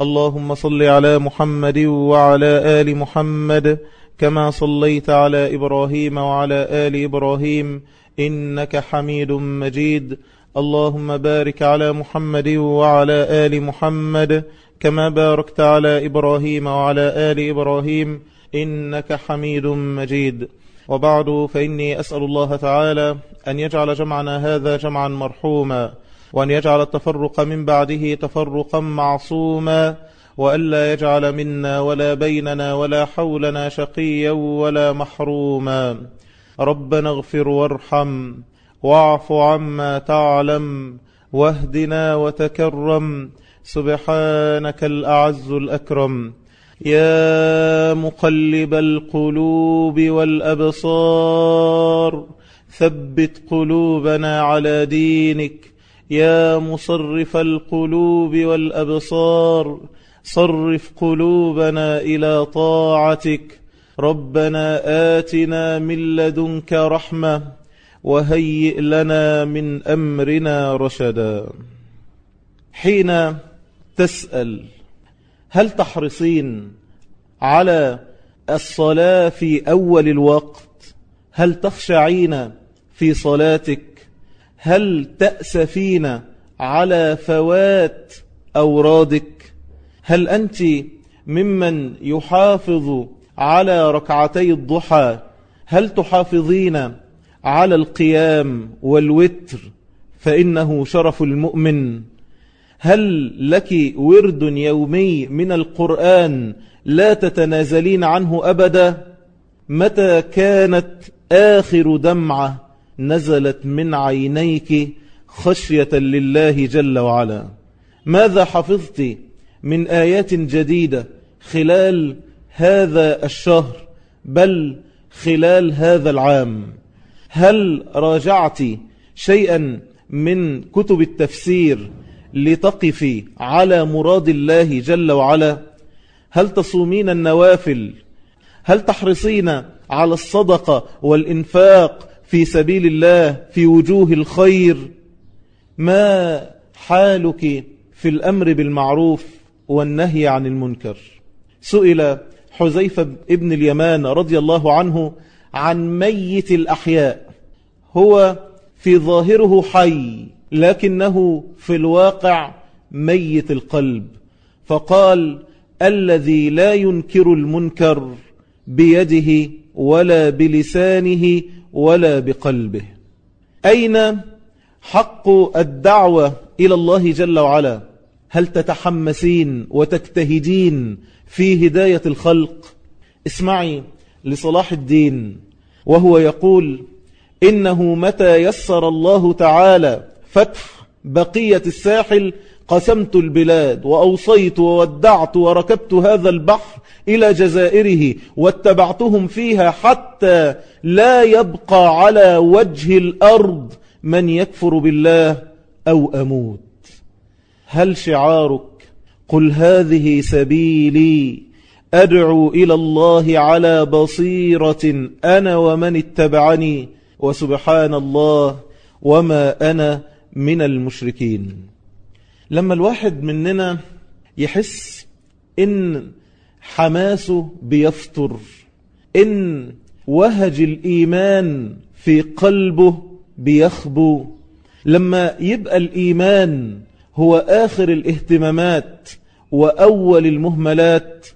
اللهم صل على محمد وعلى آل محمد كما صليت على إبراهيم وعلى آل إبراهيم إنك حميد مجيد. اللهم بارك على محمد وعلى آل محمد كما باركت على إبراهيم وعلى آل إبراهيم إنك حميد مجيد. وبعد فإني أسأل الله تعالى أن يجعل جمعنا هذا جمعا مرحوما. وأن يجعل التفرق من بعده تفرقا معصوما وألا يجعل منا ولا بيننا ولا حولنا شقيا ولا محروما. ربنا اغفر وارحم واعف عما تعلم واهدنا وتكرم. سبحانك الأعز الأكرم. يا مقلب القلوب والأبصار ثبت قلوبنا على دينك. يا مصرف القلوب والأبصار صرف قلوبنا إلى طاعتك. ربنا آتنا من لدنك رحمة وهيئ لنا من أمرنا رشدا. حين تسأل هل تحرصين على الصلاة في أول الوقت؟ هل تخشعين في صلاتك؟ هل تأسفين على فوات أورادك؟ هل أنت ممن يحافظ على ركعتي الضحى؟ هل تحافظين على القيام والوتر؟ فإنه شرف المؤمن. هل لك ورد يومي من القرآن لا تتنازلين عنه أبدا؟ متى كانت آخر دمعة؟ نزلت من عينيك خشية لله جل وعلا. ماذا حفظت من آيات جديدة خلال هذا الشهر بل خلال هذا العام؟ هل راجعت شيئا من كتب التفسير لتقفي على مراد الله جل وعلا؟ هل تصومين النوافل؟ هل تحرصين على الصدقة والإنفاق في سبيل الله في وجوه الخير. ما حالك في الأمر بالمعروف والنهي عن المنكر؟ سئل حزيفة ابن اليمان رضي الله عنه عن ميت الأحياء. هو في ظاهره حي لكنه في الواقع ميت القلب. فقال الذي لا ينكر المنكر بيده ولا بلسانه ولا بقلبه. أين حق الدعوة إلى الله جل وعلا؟ هل تتحمسين وتجتهدين في هداية الخلق؟ اسمعي لصلاح الدين وهو يقول إنه متى يسر الله تعالى فتح بقية الساحل قسمت البلاد وأوصيت وودعت وركبت هذا البحر إلى جزائره واتبعتهم فيها حتى لا يبقى على وجه الأرض من يكفر بالله أو أموت. هل شعارك؟ قل هذه سبيلي. أدعو إلى الله على بصيرة أنا ومن اتبعني وسبحان الله وما أنا من المشركين. لما الواحد مننا يحس إن حماسه بيفتر إن وهج الإيمان في قلبه بيخبو لما يبقى الإيمان هو آخر الاهتمامات وأول المهملات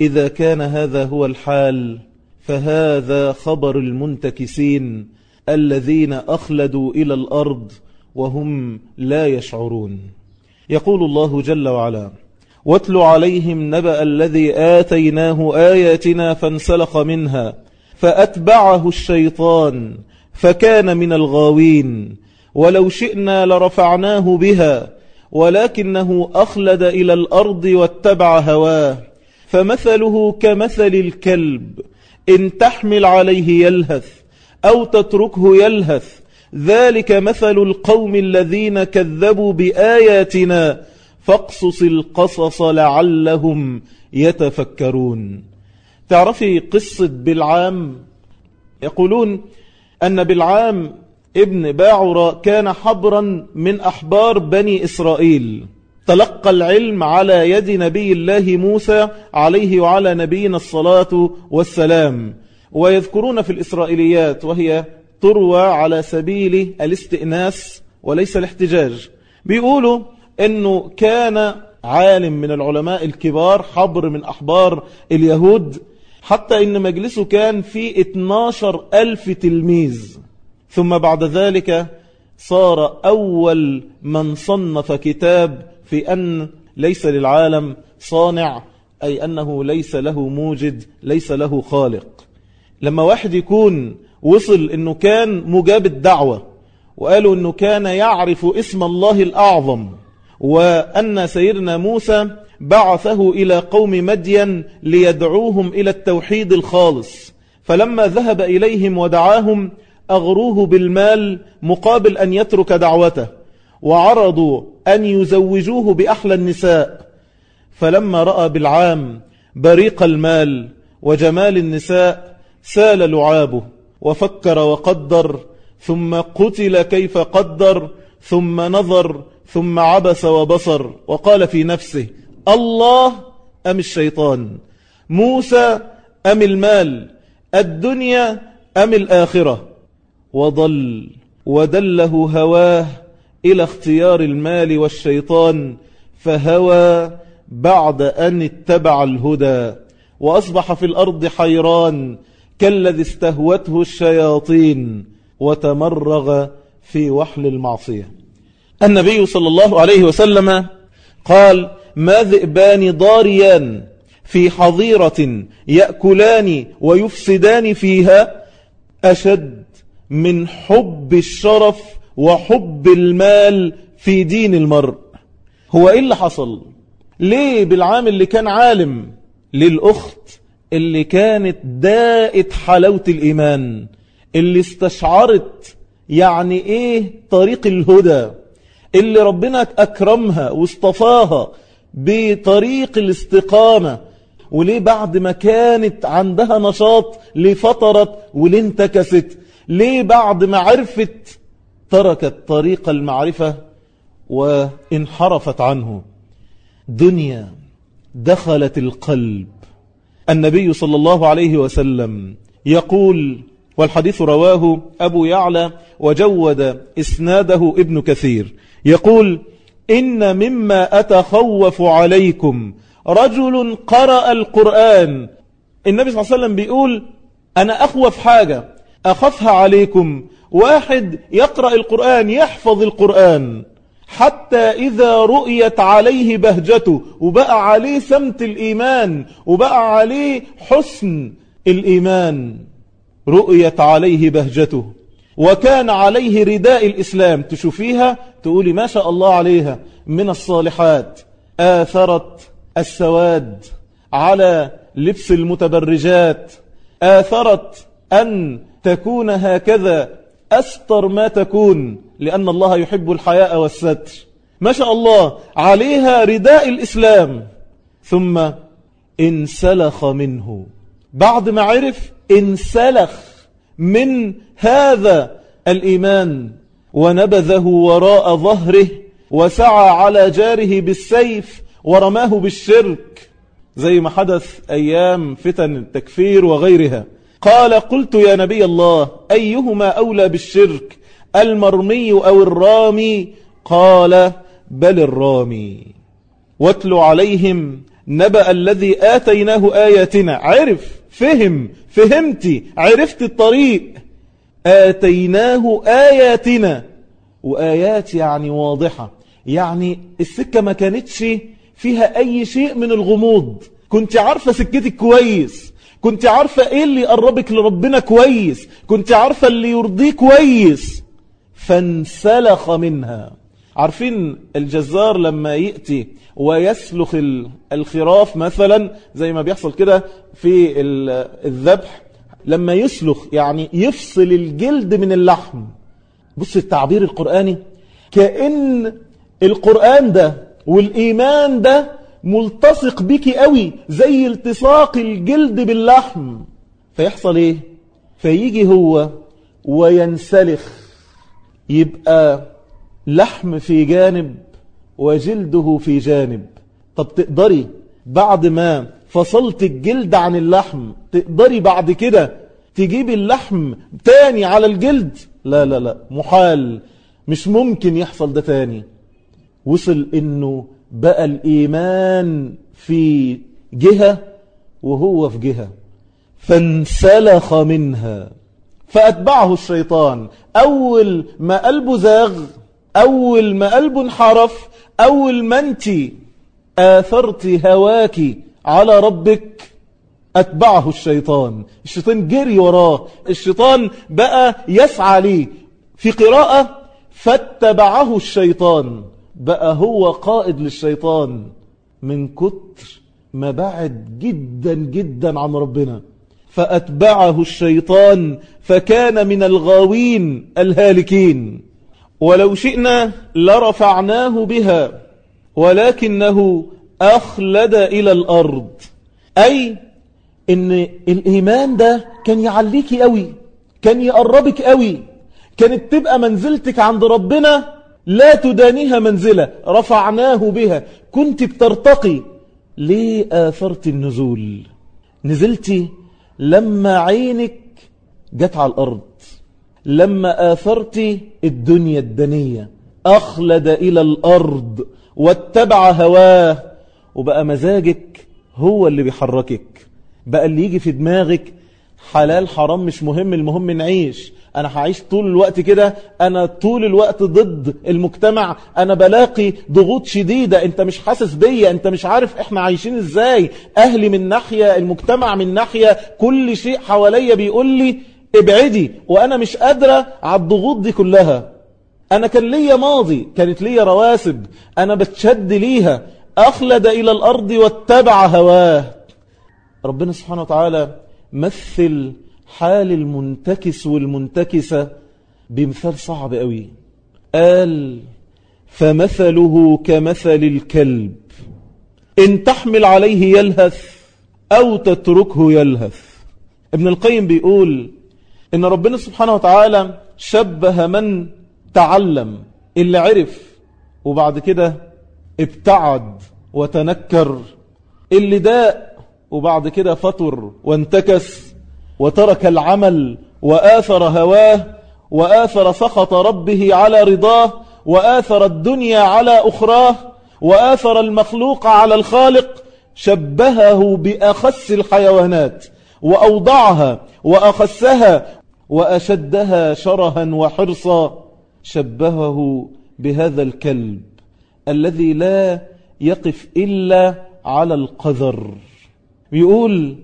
إذا كان هذا هو الحال فهذا خبر المنتكسين الذين أخلدوا إلى الأرض وهم لا يشعرون. يقول الله جل وعلا واتل عليهم نبأ الذي آتيناه آياتنا فانسلخ منها فأتبعه الشيطان فكان من الغاوين ولو شئنا لرفعناه بها ولكنه أخلد إلى الأرض واتبع هواه فمثله كمثل الكلب إن تحمل عليه يلهث أو تتركه يلهث ذلك مثل القوم الذين كذبوا بآياتنا فاقصص القصص لعلهم يتفكرون. تعرفي قصة بالعام يقولون أن بالعام ابن باعر كان حبرا من أحبار بني إسرائيل. تلقى العلم على يد نبي الله موسى عليه وعلى نبينا الصلاة والسلام. ويذكرون في الإسرائيليات وهي تروى على سبيل الاستئناس وليس الاحتجاج. بيقولوا أنه كان عالم من العلماء الكبار حبر من أحبار اليهود حتى إن مجلسه كان فيه 12 ألف تلميذ. ثم بعد ذلك صار أول من صنف كتاب في أن ليس للعالم صانع أي أنه ليس له موجد ليس له خالق. لما واحد يكون وصل أنه كان مجاب الدعوة وقالوا أنه كان يعرف اسم الله الأعظم وأن سيدنا موسى بعثه إلى قوم مدين ليدعوهم إلى التوحيد الخالص. فلما ذهب إليهم ودعاهم أغروه بالمال مقابل أن يترك دعوته وعرضوا أن يزوجوه بأحلى النساء. فلما رأى بالعام بريق المال وجمال النساء سال لعابه. وفكر وقدر ثم قتل كيف قدر ثم نظر ثم عبس وبصر. وقال في نفسه الله أم الشيطان؟ موسى أم المال؟ الدنيا أم الآخرة؟ وضل ودله هواه إلى اختيار المال والشيطان فهوى بعد أن اتبع الهدى. وأصبح في الأرض حيران كالذي استهوته الشياطين وتمرغ في وحل المعصية. النبي صلى الله عليه وسلم قال ما ذئبان ضاريان في حظيرة يأكلان ويفسدان فيها أشد من حب الشرف وحب المال في دين المرء. هو إيه اللي حصل؟ ليه بالعام اللي كان عالم للأخت اللي كانت دائت حلاوة الإيمان اللي استشعرت يعني إيه طريق الهدى اللي ربنا أكرمها واصطفاها بطريق الاستقامة وليه بعد ما كانت عندها نشاط لفترت وليه انتكست ليه بعد ما عرفت تركت طريق المعرفة وانحرفت عنه. دنيا دخلت القلب. النبي صلى الله عليه وسلم يقول والحديث رواه أبو يعلى وجود إسناده ابن كثير. يقول إن مما أتخوف عليكم رجل قرأ القرآن. النبي صلى الله عليه وسلم بيقول أنا أخوف حاجة أخفها عليكم. واحد يقرأ القرآن يحفظ القرآن. حتى إذا رؤيت عليه بهجته وبقى عليه سمت الإيمان وبقى عليه حسن الإيمان. رؤيت عليه بهجته. وكان عليه رداء الإسلام. تشوفيها؟ تقولي ما شاء الله عليها. من الصالحات. آثرت السواد على لبس المتبرجات. آثرت أن تكون هكذا أستر ما تكون لأن الله يحب الحياء والستر. ما شاء الله عليها رداء الإسلام. ثم انسلخ منه. بعد ما عرف انسلخ من هذا الإيمان. ونبذه وراء ظهره وسعى على جاره بالسيف ورماه بالشرك. زي ما حدث أيام فتن التكفير وغيرها. قال قلت يا نبي الله أيهما أولى بالشرك المرمي أو الرامي؟ قال بل الرامي. واتل عليهم نبأ الذي آتيناه آياتنا. عرف فهم فهمتي عرفت الطريق. آتيناه آياتنا. وآيات يعني واضحة. يعني السكة ما كانتش فيها أي شيء من الغموض. كنت عارفة سكتك كويس. كنت عارفة إيه اللي يقربك لربنا كويس كنت عارفة اللي يرضيه كويس. فانسلخ منها. عارفين الجزار لما يأتي ويسلخ الخراف مثلا زي ما بيحصل كده في الذبح لما يسلخ يعني يفصل الجلد من اللحم. بص التعبير القرآني. كأن القرآن ده والإيمان ده ملتصق بك قوي زي التصاق الجلد باللحم. فيحصل إيه؟ فيجي هو وينسلخ. يبقى لحم في جانب وجلده في جانب. طب تقدري بعد ما فصلت الجلد عن اللحم تقدري بعد كده تجيب اللحم تاني على الجلد؟ لا لا لا. محال. مش ممكن يحصل ده تاني. وصل إنه بقى الإيمان في جهة وهو في جهة. فانسلخ منها. فأتبعه الشيطان. أول ما قلبه زاغ أول ما قلبه انحرف أول ما أنت آثرت هواك على ربك أتبعه الشيطان. الشيطان جري وراه. الشيطان بقى يسعى ليه في قراءة فاتبعه الشيطان. بقى هو قائد للشيطان من كتر ما بعد جدا جدا عن ربنا. فأتبعه الشيطان فكان من الغاوين الهالكين. ولو شئنا لرفعناه بها ولكنه أخلد إلى الأرض. أي إن الإيمان ده كان يعليك قوي كان يقربك قوي كانت تبقى منزلتك عند ربنا لا تدانيها منزلة رفعناه بها. كنت بترتقي ليه آثرت النزول. نزلتي لما عينك جت على الأرض. لما آثرت الدنيا الدنية. أخلد إلى الأرض واتبع هواه. وبقى مزاجك هو اللي بيحركك. بقى اللي يجي في دماغك حلال حرام مش مهم المهم نعيش. أنا هعيش طول الوقت كده أنا طول الوقت ضد المجتمع أنا بلاقي ضغوط شديدة أنت مش حاسس بيا أنت مش عارف إحنا عايشين إزاي. أهلي من ناحية المجتمع من ناحية كل شيء حواليا بيقول لي ابعدي وأنا مش قادرة على الضغوط دي كلها. أنا كان ليا ماضي كانت ليا رواسب أنا بتشد ليها. أخلد إلى الأرض واتبع هواه. ربنا سبحانه وتعالى مثل حال المنتكس والمنتكسة بمثال صعب قوي. قال فمثله كمثل الكلب. إن تحمل عليه يلهث أو تتركه يلهث. ابن القيم بيقول إن ربنا سبحانه وتعالى شبه من تعلم اللي عرف وبعد كده ابتعد وتنكر اللي داء وبعد كده فطر وانتكس. وترك العمل وآثر هواه وآثر سخط ربه على رضاه وآثر الدنيا على أخراه وآثر المخلوق على الخالق شبهه بأخس الحيوانات وأوضعها وأخسها وأشدها شرها وحرصا شبهه بهذا الكلب الذي لا يقف إلا على القذر يقول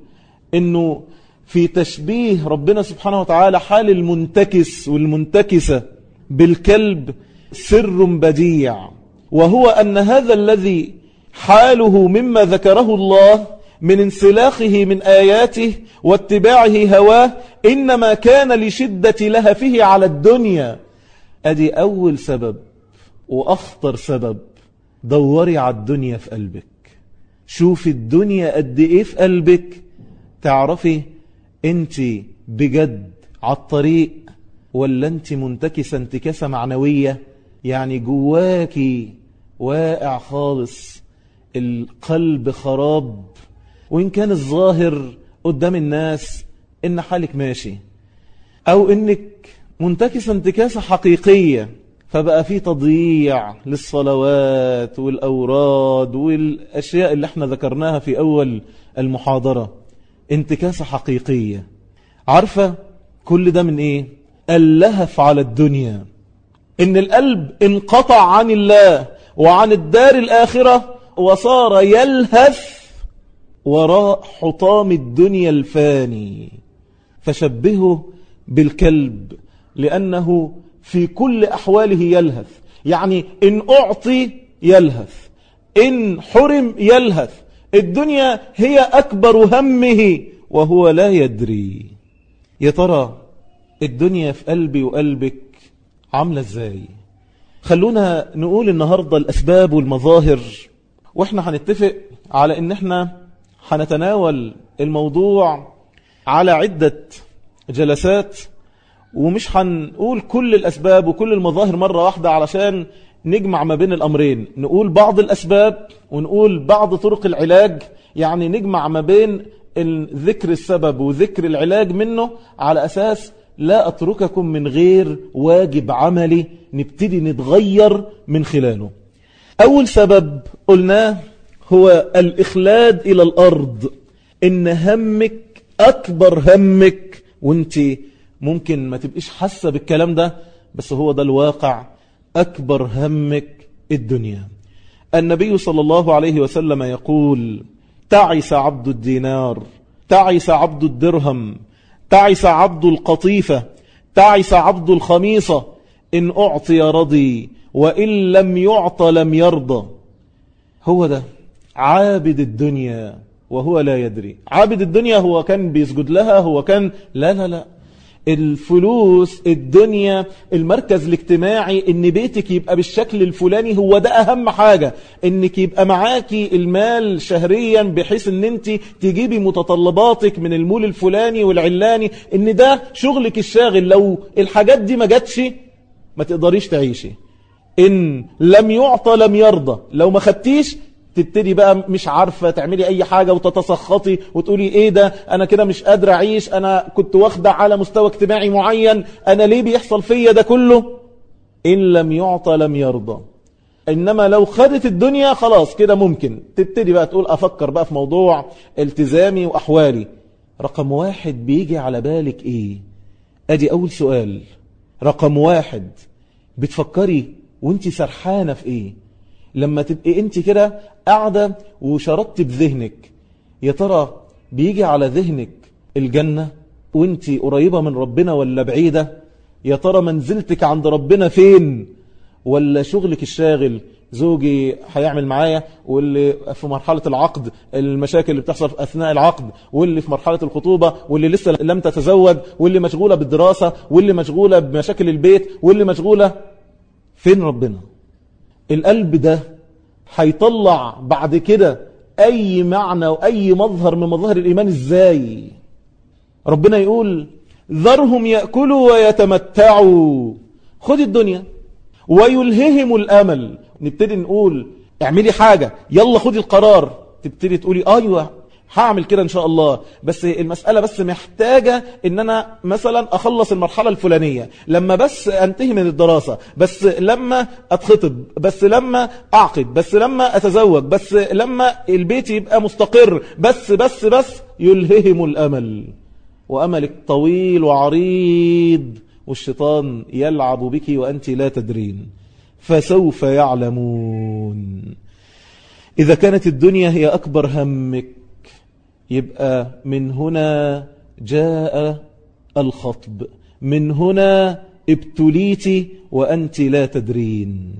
إنه في تشبيه ربنا سبحانه وتعالى حال المنتكس والمنتكسة بالكلب سر بديع. وهو أن هذا الذي حاله مما ذكره الله من انسلاخه من آياته واتباعه هواه إنما كان لشدة لهفه على الدنيا. أدي أول سبب وأخطر سبب. دوري على الدنيا في قلبك. شوف الدنيا قد إيه في قلبك. تعرفي انت بجد على الطريق ولا انت منتكسة انتكاسة معنوية؟ يعني جواكي واقع خالص. القلب خراب. وإن كان الظاهر قدام الناس إن حالك ماشي. أو إنك منتكسة انتكاسة حقيقية فبقى في تضييع للصلوات والأوراد والأشياء اللي إحنا ذكرناها في أول المحاضرة. انتكاسة حقيقية. عارفة كل ده من إيه؟ اللهف على الدنيا. إن القلب انقطع عن الله وعن الدار الآخرة وصار يلهث وراء حطام الدنيا الفاني. فشبهه بالكلب لأنه في كل أحواله يلهث يعني إن أعطي يلهث إن حرم يلهث الدنيا هي أكبر همه وهو لا يدري. يا ترى الدنيا في قلبي وقلبك عاملة إزاي؟ خلونا نقول النهاردة الأسباب والمظاهر وإحنا هنتفق على إن إحنا هنتناول الموضوع على عدة جلسات ومش هنقول كل الأسباب وكل المظاهر مرة واحدة علشان نجمع ما بين الأمرين. نقول بعض الأسباب ونقول بعض طرق العلاج. يعني نجمع ما بين ذكر السبب وذكر العلاج منه على أساس لا أترككم من غير واجب عملي نبتدي نتغير من خلاله. أول سبب قلناه هو الإخلاد إلى الأرض. إن همك أكبر همك. وانت ممكن ما تبقيش حاسة بالكلام ده بس هو ده الواقع. أكبر همك الدنيا. النبي صلى الله عليه وسلم يقول تعس عبد الدينار تعس عبد الدرهم تعس عبد القطيفة تعس عبد الخميصة إن أعطي رضي وإن لم يعط لم يرضى. هو ده عابد الدنيا وهو لا يدري. عابد الدنيا هو كان بيسجد لها هو كان لا لا لا. الفلوس الدنيا المركز الاجتماعي إن بيتك يبقى بالشكل الفلاني هو ده أهم حاجة. إنك يبقى معاكي المال شهريا بحيث إن أنت تجيبي متطلباتك من المول الفلاني والعلاني. إن ده شغلك الشاغل. لو الحاجات دي ما جاتش ما تقدريش تعيشي. إن لم يعطى لم يرضى. لو ما خدتيش تبتدي بقى مش عارفة تعملي أي حاجة وتتسخطي وتقولي إيه ده؟ أنا كده مش قادر أعيش. أنا كنت واخدة على مستوى اجتماعي معين. أنا ليه بيحصل فيا ده كله؟ إن لم يعطى لم يرضى. إنما لو خدت الدنيا خلاص كده ممكن. تبتدي بقى تقول أفكر بقى في موضوع التزامي وأحوالي. رقم واحد بيجي على بالك إيه؟ أدي أول سؤال. رقم واحد. بتفكري وانت سرحانة في إيه؟ لما تبقي انت كده قاعدة وشردت بذهنك يا ترى بيجي على ذهنك الجنة وانت قريبة من ربنا ولا بعيدة؟ يا ترى منزلتك عند ربنا فين؟ ولا شغلك الشاغل زوجي هيعمل معايا؟ واللي في مرحلة العقد المشاكل اللي بتحصل أثناء العقد واللي في مرحلة الخطوبة واللي لسه لم تتزوج واللي مشغولة بالدراسة واللي مشغولة بمشاكل البيت واللي مشغولة فين ربنا؟ القلب ده هيطلع بعد كده أي معنى وأي مظهر من مظاهر الإيمان إزاي؟ ربنا يقول ذرهم يأكلوا ويتمتعوا. خد الدنيا. ويلههم الأمل. نبتدي نقول اعملي حاجة. يلا خدي القرار. تبتدي تقولي أيوه هعمل كده إن شاء الله. بس المسألة بس محتاجة إن أنا مثلا أخلص المرحلة الفلانية. لما بس أنتهي من الدراسة بس لما أتخطب بس لما أعقد بس لما أتزوج بس لما البيت يبقى مستقر بس بس بس يلههم الأمل. واملك طويل وعريض والشيطان يلعب بك وأنت لا تدرين. فسوف يعلمون. إذا كانت الدنيا هي أكبر همك يبقى من هنا جاء الخطب من هنا ابتليت وأنت لا تدرين.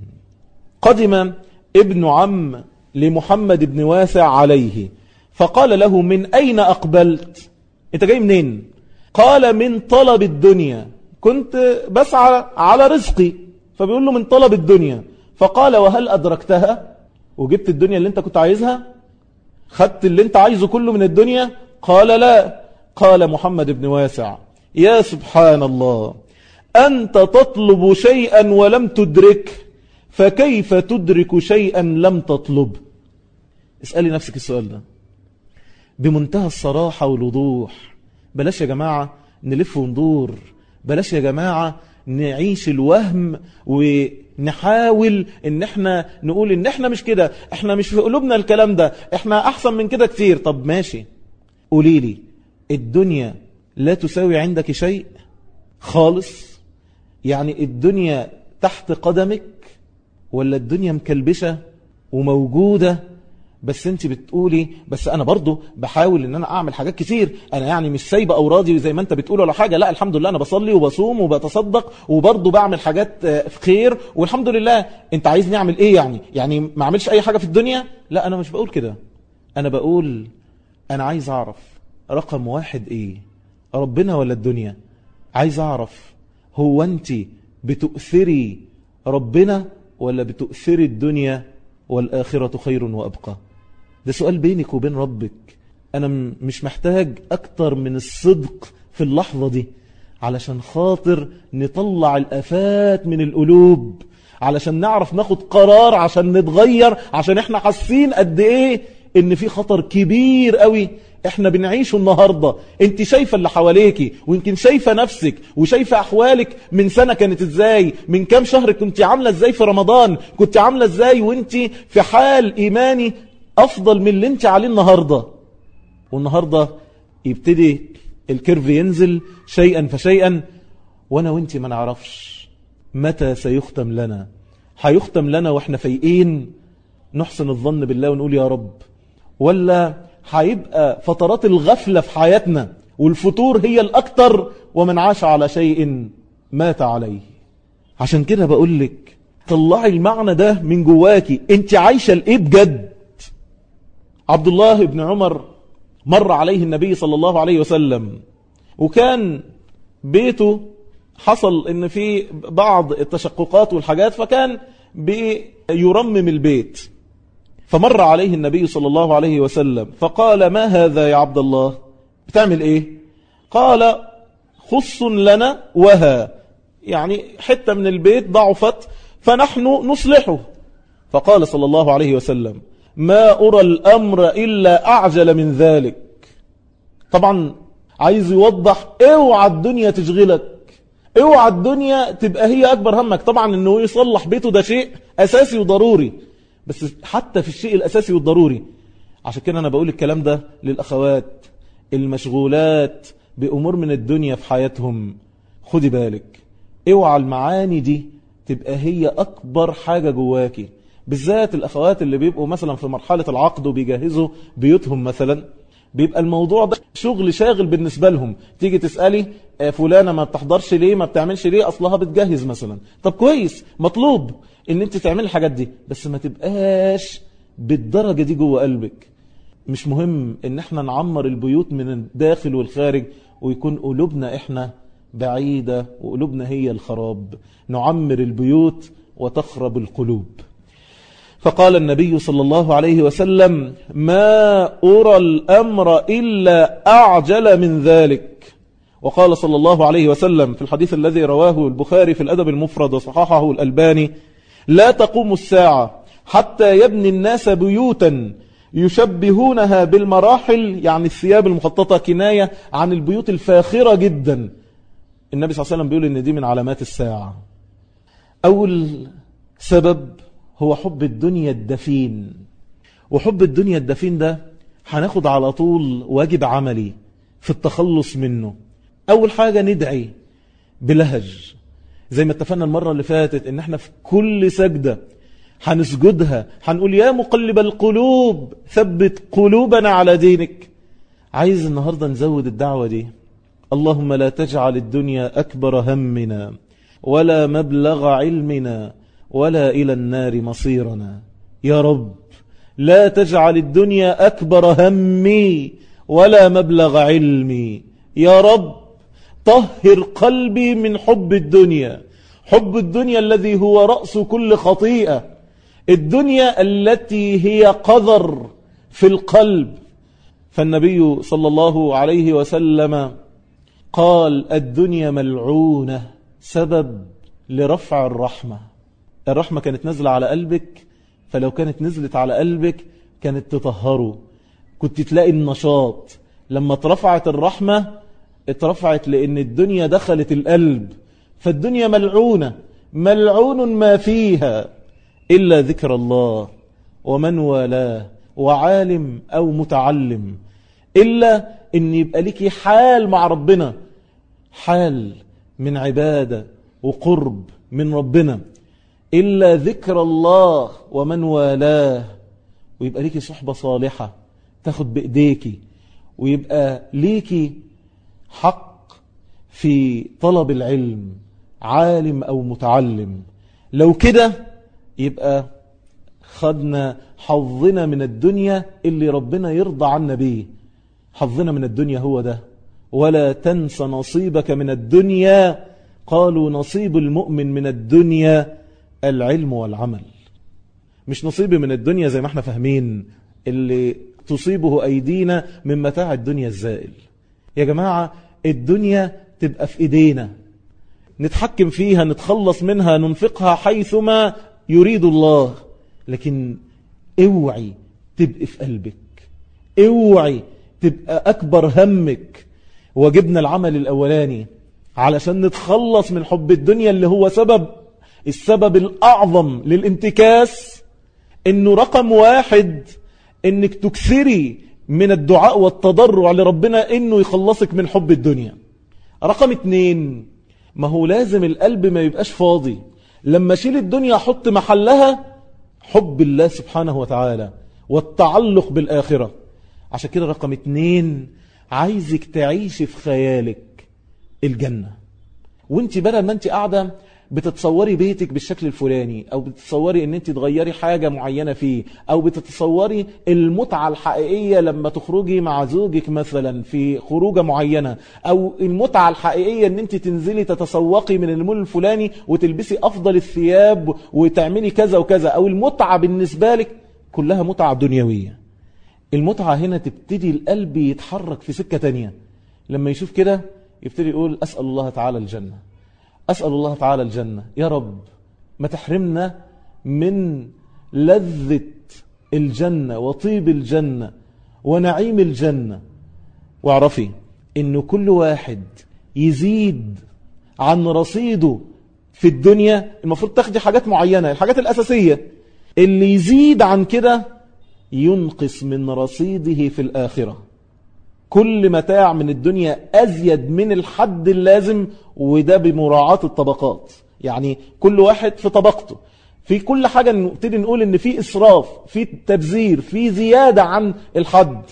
قدم ابن عم لمحمد بن واسع عليه فقال له من أين أقبلت؟ أنت جاي منين؟ قال من طلب الدنيا كنت بسعى على رزقي فبيقول له من طلب الدنيا. فقال وهل أدركتها؟ وجبت الدنيا اللي أنت كنت عايزها؟ خدت اللي انت عايزه كله من الدنيا؟ قال لا. قال محمد بن واسع يا سبحان الله أنت تطلب شيئا ولم تدرك فكيف تدرك شيئا لم تطلب؟ اسألي نفسك السؤال ده. بمنتهى الصراحة والوضوح بلاش يا جماعة نلف وندور بلاش يا جماعة نعيش الوهم ونحاول إن إحنا نقول إن إحنا مش كده إحنا مش في قلوبنا الكلام ده إحنا أحسن من كده كتير. طب ماشي. قولي لي الدنيا لا تساوي عندك شيء خالص؟ يعني الدنيا تحت قدمك ولا الدنيا مكلبشة وموجودة بس انت بتقولي بس أنا برضو بحاول ان أنا اعمل حاجات كتير. أنا يعني مش سايبة اورادي زي ما انت بتقول ولا حاجة. لا الحمد لله أنا بصلي وبصوم وبتصدق وبرضو بعمل حاجات في خير. والحمد لله انت عايزني اعمل إيه يعني؟ يعني ما اعملش اي حاجة في الدنيا؟ لا أنا مش بقول كده. أنا بقول أنا عايز اعرف رقم واحد إيه؟ ربنا ولا الدنيا؟ عايز اعرف هو انت بتؤثري ربنا ولا بتؤثري الدنيا والآخرة خير وأبقى؟ ده سؤال بينك وبين ربك. أنا مش محتاج أكتر من الصدق في اللحظة دي علشان خاطر نطلع الأفات من القلوب علشان نعرف ناخد قرار عشان نتغير عشان إحنا حاسين قد إيه إن في خطر كبير قوي إحنا بنعيشه النهاردة. أنت شايفة اللي حواليكي ويمكن شايفة نفسك وشايفة أحوالك من سنة كانت إزاي من كام شهر كنت عاملة إزاي في رمضان كنت عاملة إزاي وأنت في حال إيماني أفضل من اللي انت عليه النهاردة. والنهاردة يبتدي الكيرف ينزل شيئا فشيئا وأنا وأنت ما نعرفش متى سيختم لنا. هيختم لنا وإحنا فايقين. نحسن الظن بالله ونقول يا رب. ولا هيبقى فترات الغفلة في حياتنا والفتور هي الأكتر ومن عاش على شيء مات عليه. عشان كده بقول لك طلعي المعنى ده من جواكي. انت عايشة الايه بجد؟ عبد الله بن عمر مر عليه النبي صلى الله عليه وسلم. وكان بيته حصل إن في بعض التشققات والحاجات فكان بيرمم البيت. فمر عليه النبي صلى الله عليه وسلم. فقال ما هذا يا عبد الله بتعمل إيه؟ قال خص لنا وها. يعني حتة من البيت ضعفت فنحن نصلحه. فقال صلى الله عليه وسلم ما أرى الأمر إلا أعجل من ذلك. طبعا عايز يوضح اوعى الدنيا تشغلك. اوعى الدنيا تبقى هي أكبر همك. طبعا إنه يصلح بيته ده شيء أساسي وضروري. بس حتى في الشيء الأساسي والضروري. عشان كده أنا بقول الكلام ده للأخوات المشغولات بأمور من الدنيا في حياتهم. خدي بالك اوعى المعاني دي تبقى هي أكبر حاجة جواكي. بالذات الأخوات اللي بيبقوا مثلا في مرحلة العقد وبيجهزوا بيوتهم مثلا بيبقى الموضوع ده شغل شاغل بالنسبة لهم. تيجي تسألي فلانة ما بتحضرش ليه ما بتعملش ليه؟ أصلها بتجهز مثلا. طب كويس مطلوب إن أنت تعمل الحاجات دي بس ما تبقاش بالدرجة دي جوه قلبك. مش مهم إن إحنا نعمر البيوت من الداخل والخارج ويكون قلوبنا إحنا بعيدة وقلوبنا هي الخراب. نعمر البيوت وتخرب القلوب. فقال النبي صلى الله عليه وسلم ما أرى الأمر إلا أعجل من ذلك. وقال صلى الله عليه وسلم في الحديث الذي رواه البخاري في الأدب المفرد وصححه الألباني لا تقوم الساعة حتى يبني الناس بيوتا يشبهونها بالمراحل يعني الثياب المخططة كناية عن البيوت الفاخرة جدا. النبي صلى الله عليه وسلم بيقول إن دي من علامات الساعة. أول سبب هو حب الدنيا الدفين. وحب الدنيا الدفين ده هناخد على طول واجب عملي في التخلص منه. أول حاجة ندعي بلهج. زي ما اتفقنا المرة اللي فاتت إن إحنا في كل سجدة هنسجدها. هنقول يا مقلب القلوب ثبت قلوبنا على دينك. عايز النهاردة نزود الدعوة دي. اللهم لا تجعل الدنيا أكبر همنا ولا مبلغ علمنا ولا إلى النار مصيرنا. يا رب لا تجعل الدنيا أكبر همي ولا مبلغ علمي. يا رب طهر قلبي من حب الدنيا. حب الدنيا الذي هو رأس كل خطيئة. الدنيا التي هي قذر في القلب. فالنبي صلى الله عليه وسلم قال الدنيا ملعونة سبب لرفع الرحمة. الرحمة كانت نزلة على قلبك فلو كانت نزلت على قلبك كانت تطهره. كنت تلاقي النشاط. لما اترفعت الرحمة اترفعت لأن الدنيا دخلت القلب. فالدنيا ملعونة. ملعون ما فيها إلا ذكر الله. ومن والاه. وعالم أو متعلم. إلا أن يبقى لك حال مع ربنا. حال من عبادة وقرب من ربنا. إلا ذكر الله ومن والاه. ويبقى ليكي صحبة صالحة تاخد بإيديكي. ويبقى ليكي حق في طلب العلم عالم أو متعلم. لو كده يبقى خدنا حظنا من الدنيا اللي ربنا يرضى عنا بيه. حظنا من الدنيا هو ده. ولا تنس نصيبك من الدنيا. قالوا نصيب المؤمن من الدنيا. العلم والعمل. مش نصيبي من الدنيا زي ما إحنا فاهمين اللي تصيبه أيدينا من متاع الدنيا الزائل. يا جماعة الدنيا تبقى في إيدينا. نتحكم فيها نتخلص منها ننفقها حيثما يريد الله. لكن اوعي تبقى في قلبك. اوعي تبقى أكبر همك. وجبنا العمل الأولاني علشان نتخلص من حب الدنيا اللي هو سبب السبب الأعظم للانتكاس إنه رقم واحد إنك تكثري من الدعاء والتضرع لربنا إنه يخلصك من حب الدنيا. رقم اتنين ما هو لازم القلب ما يبقاش فاضي. لما شيل الدنيا حط محلها حب الله سبحانه وتعالى والتعلق بالآخرة. عشان كده رقم اتنين عايزك تعيشي في خيالك الجنة. وانت بدل ما انت قاعدة بتتصوري بيتك بالشكل الفلاني أو بتتصوري إن أنت تغيري حاجة معينة فيه أو بتتصوري المتعة الحقيقية لما تخرجي مع زوجك مثلا في خروجة معينة أو المتعة الحقيقية إن أنت تنزلي تتسوقي من المول الفلاني وتلبسي أفضل الثياب وتعملي كذا وكذا أو المتعة بالنسبة لك كلها متعة دنيوية. المتعة هنا تبتدي القلب يتحرك في سكة تانية لما يشوف كده يبتدي يقول أسأل الله تعالى الجنة. أسأل الله تعالى الجنة. يا رب ما تحرمنا من لذة الجنة وطيب الجنة ونعيم الجنة. واعرفي انه كل واحد يزيد عن رصيده في الدنيا المفروض تاخدي حاجات معينة الحاجات الأساسية. اللي يزيد عن كده ينقص من رصيده في الآخرة. كل متاع من الدنيا أزيد من الحد اللازم وده بمراعاة الطبقات. يعني كل واحد في طبقته. في كل حاجة نبتدي نقول إن في إسراف في تبذير في زيادة عن الحد.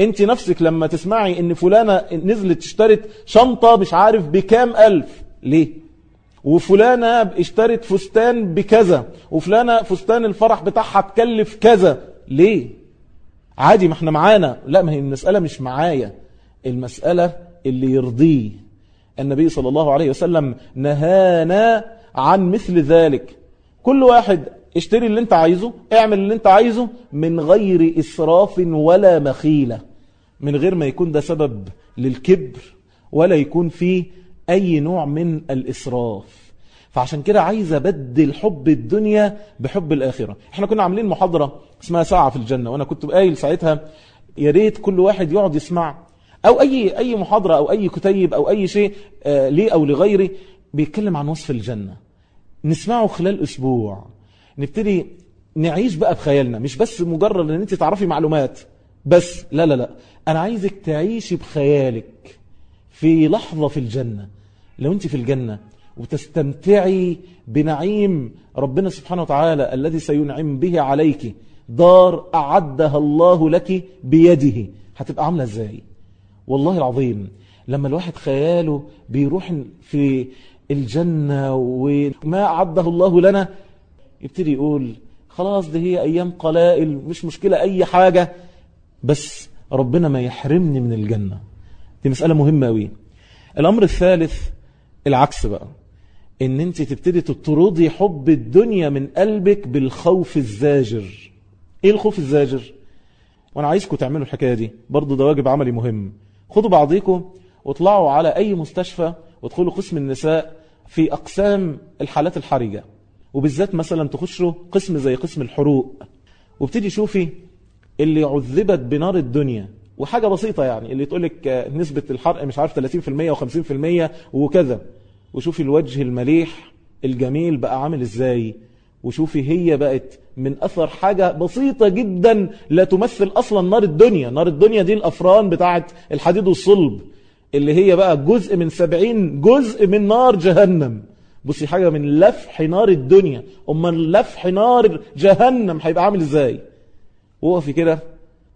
أنت نفسك لما تسمعي إن فلانة نزلت اشترت شنطة مش عارف بكام ألف. ليه؟ وفلانة اشترت فستان بكذا وفلانة فستان الفرح بتاعها تكلف كذا. ليه؟ عادي ما إحنا معانا. لا ما هي المسألة مش معايا. المسألة اللي يرضيه. النبي صلى الله عليه وسلم نهانا عن مثل ذلك. كل واحد اشتري اللي انت عايزه اعمل اللي انت عايزه من غير إسراف ولا مخيلة. من غير ما يكون ده سبب للكبر ولا يكون فيه أي نوع من الإسراف. فعشان كده عايز أبدل حب الدنيا بحب الآخرة. إحنا كنا عاملين محاضرة اسمها ساعة في الجنة وأنا كنت قايل ساعتها يا ريت كل واحد يقعد يسمع أو أي أي محاضرة أو أي كتيب أو أي شيء آه ليه أو لغيري بيتكلم عن وصف الجنة. نسمعه خلال أسبوع. نبتدي نعيش بقى بخيالنا مش بس مجرد إن أنت تعرفي معلومات بس لا لا لا. أنا عايزك تعيشي بخيالك في لحظة في الجنة. لو أنت في الجنة وتستمتعي بنعيم ربنا سبحانه وتعالى الذي سينعم به عليك. دار أعدها الله لك بيده. هتبقى عاملة إزاي؟ والله العظيم لما الواحد خياله بيروح في الجنة وما أعده الله لنا يبتدي يقول خلاص دي هي أيام قلائل مش مشكلة أي حاجة. بس ربنا ما يحرمني من الجنة. دي مسألة مهمة أوي. الأمر الثالث العكس بقى. إن أنت تبتدي تطردي حب الدنيا من قلبك بالخوف الزاجر. إيه الخوف الزاجر؟ وأنا عايزكم تعملوا الحكاية دي. برضو ده واجب عملي مهم. خدوا بعضيكم واطلعوا على أي مستشفى وادخلوا قسم النساء في أقسام الحالات الحرجة. وبالذات مثلا تخشوا قسم زي قسم الحروق. وابتدي شوفي اللي عذبت بنار الدنيا. وحاجة بسيطة يعني اللي تقولك نسبة الحرق مش عارف 30% و50% وكذا. وشوفي الوجه المليح الجميل بقى عامل إزاي. وشوفي هي بقت من أثر حاجة بسيطة جدا لا تمثل أصلا نار الدنيا. نار الدنيا دي الأفران بتاعت الحديد والصلب اللي هي بقى جزء من سبعين جزء من نار جهنم. بصي حاجة من لفح نار الدنيا. أما لفح نار جهنم هيبقى عامل إزاي؟ وقفي كده.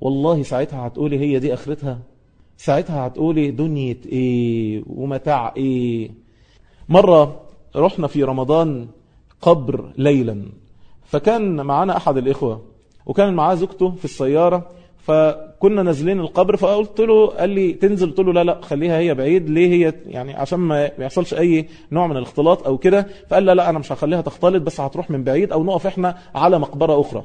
والله ساعتها هتقولي هي دي آخرتها؟ ساعتها هتقولي دنيا إيه ومتاع إيه؟ مرة رحنا في رمضان قبر ليلا فكان معنا أحد الإخوة وكان معاه زوجته في السيارة فكنا نازلين القبر فقلت له قال لي تنزل؟ قلت له لا لا خليها هي بعيد ليه هي؟ يعني عشان ما يحصلش أي نوع من الاختلاط أو كده. فقال لا لا أنا مش هخليها تختلط بس هتروح من بعيد أو نقف إحنا على مقبرة أخرى.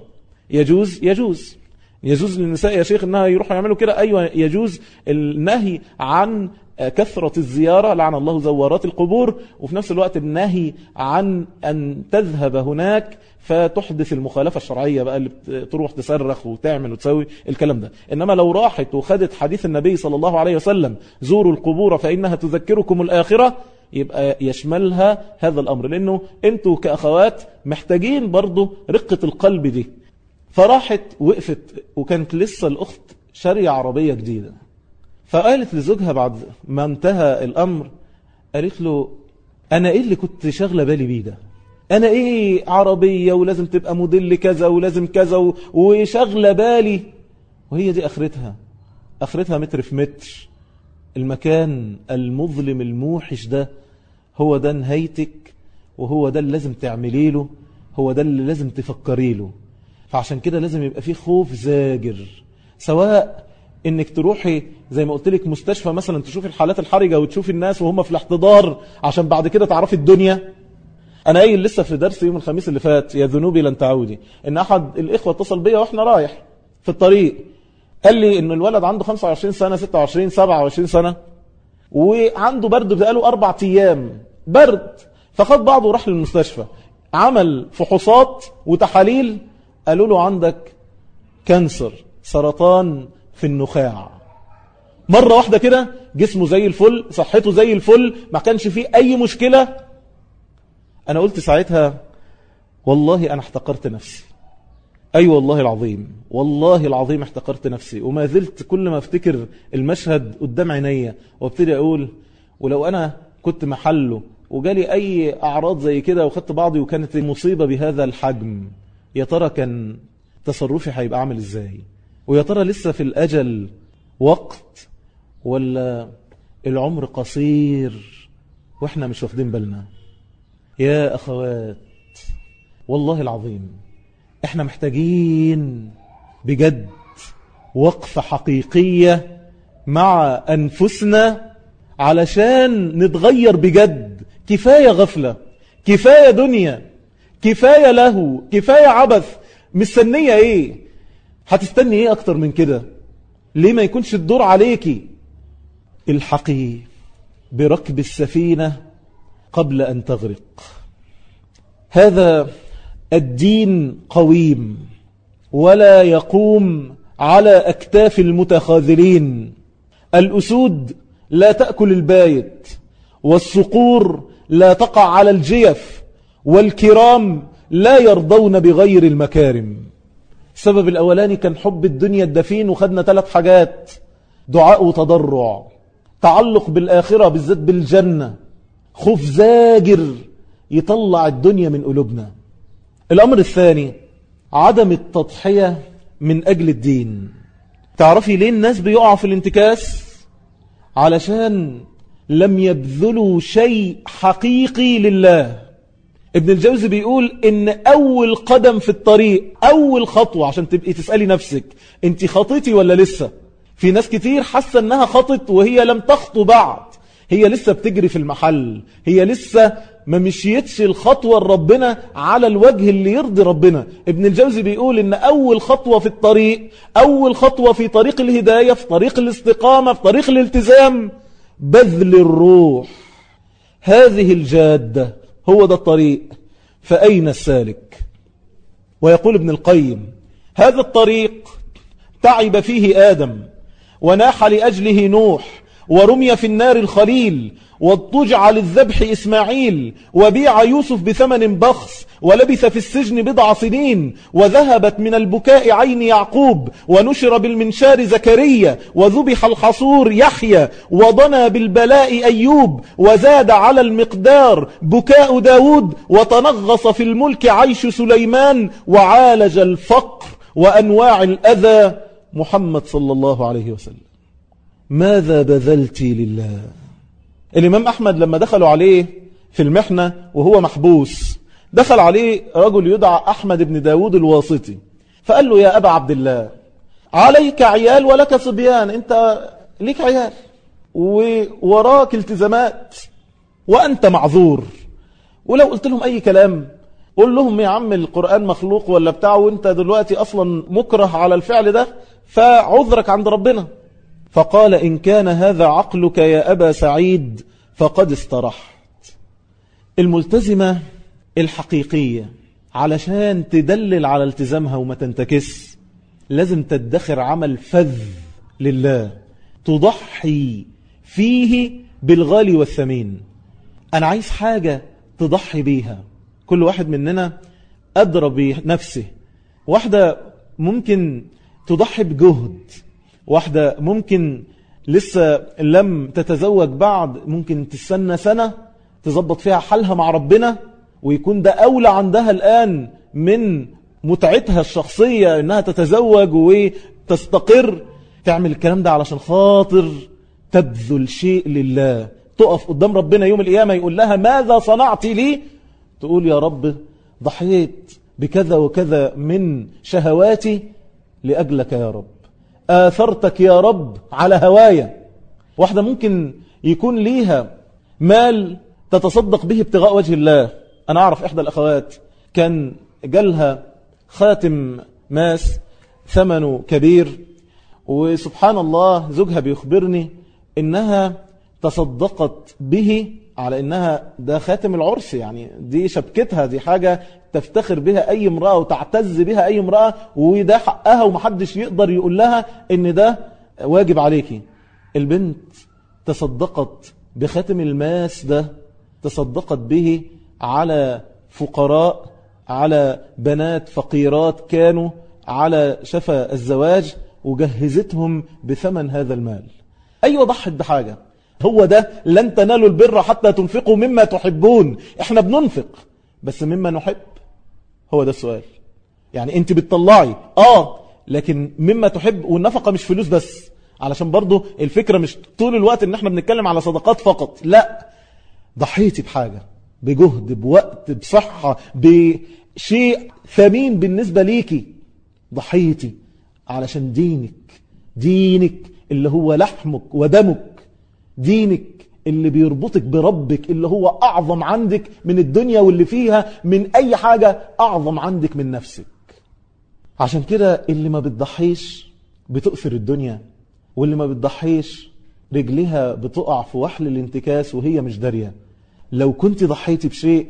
يجوز؟ يجوز. يجوز للنساء يا شيخ إنها يروحوا يعملوا كده؟ أيوه يجوز النهي عن كثرة الزيارة لعن الله زوارات القبور وفي نفس الوقت النهي عن أن تذهب هناك فتحدث المخالفة الشرعية بقى اللي تروح تصرخ وتعمل وتسوي الكلام ده. إنما لو راحت وخدت حديث النبي صلى الله عليه وسلم زوروا القبور فإنها تذكركم الآخرة يبقى يشملها هذا الأمر. لأنه أنتوا كأخوات محتاجين برضو رقة القلب دي. فراحت وقفت وكانت لسه الأخت شارية عربية جديدة. فقالت لزوجها بعد ما انتهى الأمر قالت له أنا إيه اللي كنت شغلة بالي بيه ده؟ أنا إيه عربية ولازم تبقى موديل كذا ولازم كذا وشغلة بالي. وهي دي أخرتها. أخرتها متر في متر. المكان المظلم الموحش ده هو ده نهايتك وهو ده اللي لازم تعملي له هو ده اللي لازم تفكري له. فعشان كده لازم يبقى فيه خوف زاجر. سواء إنك تروحي زي ما قلت لك مستشفى مثلا تشوفي الحالات الحرجة وتشوفي الناس وهم في الاحتضار عشان بعد كده تعرفي الدنيا. أنا قايل لسه في درس يوم الخميس اللي فات يا ذنوبي لن تعودي إن أحد الإخوة اتصل بيا وإحنا رايح في الطريق. قال لي ان الولد عنده 25 سنة 26 27 سنة وعنده برد بقاله أربع أيام. برد. فخد بعضه وراح للمستشفى. عمل فحوصات وتحاليل قالوا له عندك كانسر سرطان في النخاع. مرة واحدة كده جسمه زي الفل صحته زي الفل ما كانش فيه أي مشكلة. أنا قلت ساعتها والله أنا احتقرت نفسي. أي أيوة والله العظيم والله العظيم احتقرت نفسي. وما زلت كل ما أفتكر المشهد قدام عينيا وأبتدي أقول ولو أنا كنت محله وجالي أي أعراض زي كده وخدت بعضي وكانت المصيبة بهذا الحجم. يا ترى كان تصرفي هيبقى عامل إزاي؟ ويا ترى لسه في الأجل وقت ولا العمر قصير وإحنا مش واخدين بالنا؟ يا أخوات والله العظيم إحنا محتاجين بجد وقفة حقيقية مع أنفسنا علشان نتغير بجد. كفاية غفلة كفاية دنيا. كفاية له كفاية عبث. مستنية إيه؟ هتستني إيه أكتر من كده؟ ليه ما يكونش الدور عليكي؟ الحقي بركب السفينة قبل أن تغرق. هذا الدين قويم ولا يقوم على أكتاف المتخاذلين. الأسود لا تأكل البايت والصقور لا تقع على الجيف. والكرام لا يرضون بغير المكارم. السبب الأولاني كان حب الدنيا الدفين وخدنا ثلاث حاجات. دعاء وتضرع. تعلق بالآخرة بالذات بالجنة. خوف زاجر يطلع الدنيا من قلوبنا. الأمر الثاني عدم التضحية من أجل الدين. تعرفي ليه الناس بيقعوا في الانتكاس؟ علشان لم يبذلوا شيء حقيقي لله. ابن الجوزي بيقول إن أول قدم في الطريق أول خطوة عشان تبقي تسألي نفسك انت خطيتي ولا لسه؟ في ناس كتير حاسة إنها خطت وهي لم تخطو بعد. هي لسه بتجري في المحل هي لسه ما مشيتش الخطوة ربنا على الوجه اللي يرضي ربنا. ابن الجوزي بيقول إن أول خطوة في الطريق أول خطوة في طريق الهداية في طريق الاستقامة في طريق الالتزام بذل الروح. هذه الجادة هو ده الطريق فأين السالك؟ ويقول ابن القيم هذا الطريق تعب فيه آدم وناح لأجله نوح ورمي في النار الخليل واضطجع للذبح إسماعيل وبيع يوسف بثمن بخس ولبث في السجن بضع سنين وذهبت من البكاء عين يعقوب ونشر بالمنشار زكريا وذبح الحصور يحيى وضنى بالبلاء أيوب وزاد على المقدار بكاء داود وتنغص في الملك عيش سليمان وعالج الفقر وأنواع الأذى. محمد صلى الله عليه وسلم. ماذا بذلت لله؟ الإمام أحمد لما دخلوا عليه في المحنة وهو محبوس دخل عليه رجل يدعى أحمد بن داود الواسطي فقال له يا أبا عبد الله عليك عيال ولك صبيان أنت ليك عيال ووراك التزامات وأنت معذور. ولو قلت لهم أي كلام قول لهم يا عم القرآن مخلوق ولا بتاعه وأنت دلوقتي أصلا مكره على الفعل ده فعذرك عند ربنا. فقال إن كان هذا عقلك يا أبا سعيد فقد استرحت. الملتزمة الحقيقية علشان تدلل على التزامها وما تنتكس لازم تدخر عمل فذ لله تضحي فيه بالغالي والثمين. أنا عايز حاجة تضحي بيها. كل واحد مننا أدرى بنفسه. واحدة ممكن تضحي بجهد. واحدة ممكن لسه لم تتزوج بعد ممكن تستنى سنة تظبط فيها حالها مع ربنا ويكون ده أولى عندها الآن من متعتها الشخصية إنها تتزوج وتستقر. تعمل الكلام ده علشان خاطر تبذل شيء لله. تقف قدام ربنا يوم القيامة يقول لها ماذا صنعت لي؟ تقول يا رب ضحيت بكذا وكذا من شهواتي لأجلك يا رب. آثرتك يا رب على هوايا. واحدة ممكن يكون ليها مال تتصدق به ابتغاء وجه الله. أنا أعرف إحدى الأخوات كان جالها خاتم ماس ثمنه كبير وسبحان الله زوجها بيخبرني إنها تصدقت به على إنها ده خاتم العرس يعني دي شبكتها دي حاجة تفتخر بها أي امرأة وتعتز بها أي امرأة وده حقها ومحدش يقدر يقول لها إن ده واجب عليكي البنت تصدقت بخاتم الماس ده تصدقت به على فقراء على بنات فقيرات كانوا على شفا الزواج وجهزتهم بثمن هذا المال. أيوة ضحت بحاجة؟ هو ده لن تنالوا البر حتى تنفقوا مما تحبون. إحنا بننفق بس مما نحب. هو ده السؤال. يعني انت بتطلعي آه لكن مما تحب والنفقة مش فلوس بس علشان برضو الفكرة مش طول الوقت ان إحنا بنتكلم على صدقات فقط لا. ضحيتي بحاجة بجهد بوقت بصحة بشيء ثمين بالنسبة ليكي. ضحيتي علشان دينك دينك اللي هو لحمك ودمك دينك اللي بيربطك بربك اللي هو أعظم عندك من الدنيا واللي فيها من أي حاجة أعظم عندك من نفسك. عشان كده اللي ما بتضحيش بتؤثر الدنيا واللي ما بتضحيش رجلها بتقع في وحل الانتكاس وهي مش دارية. لو كنت ضحيتي بشيء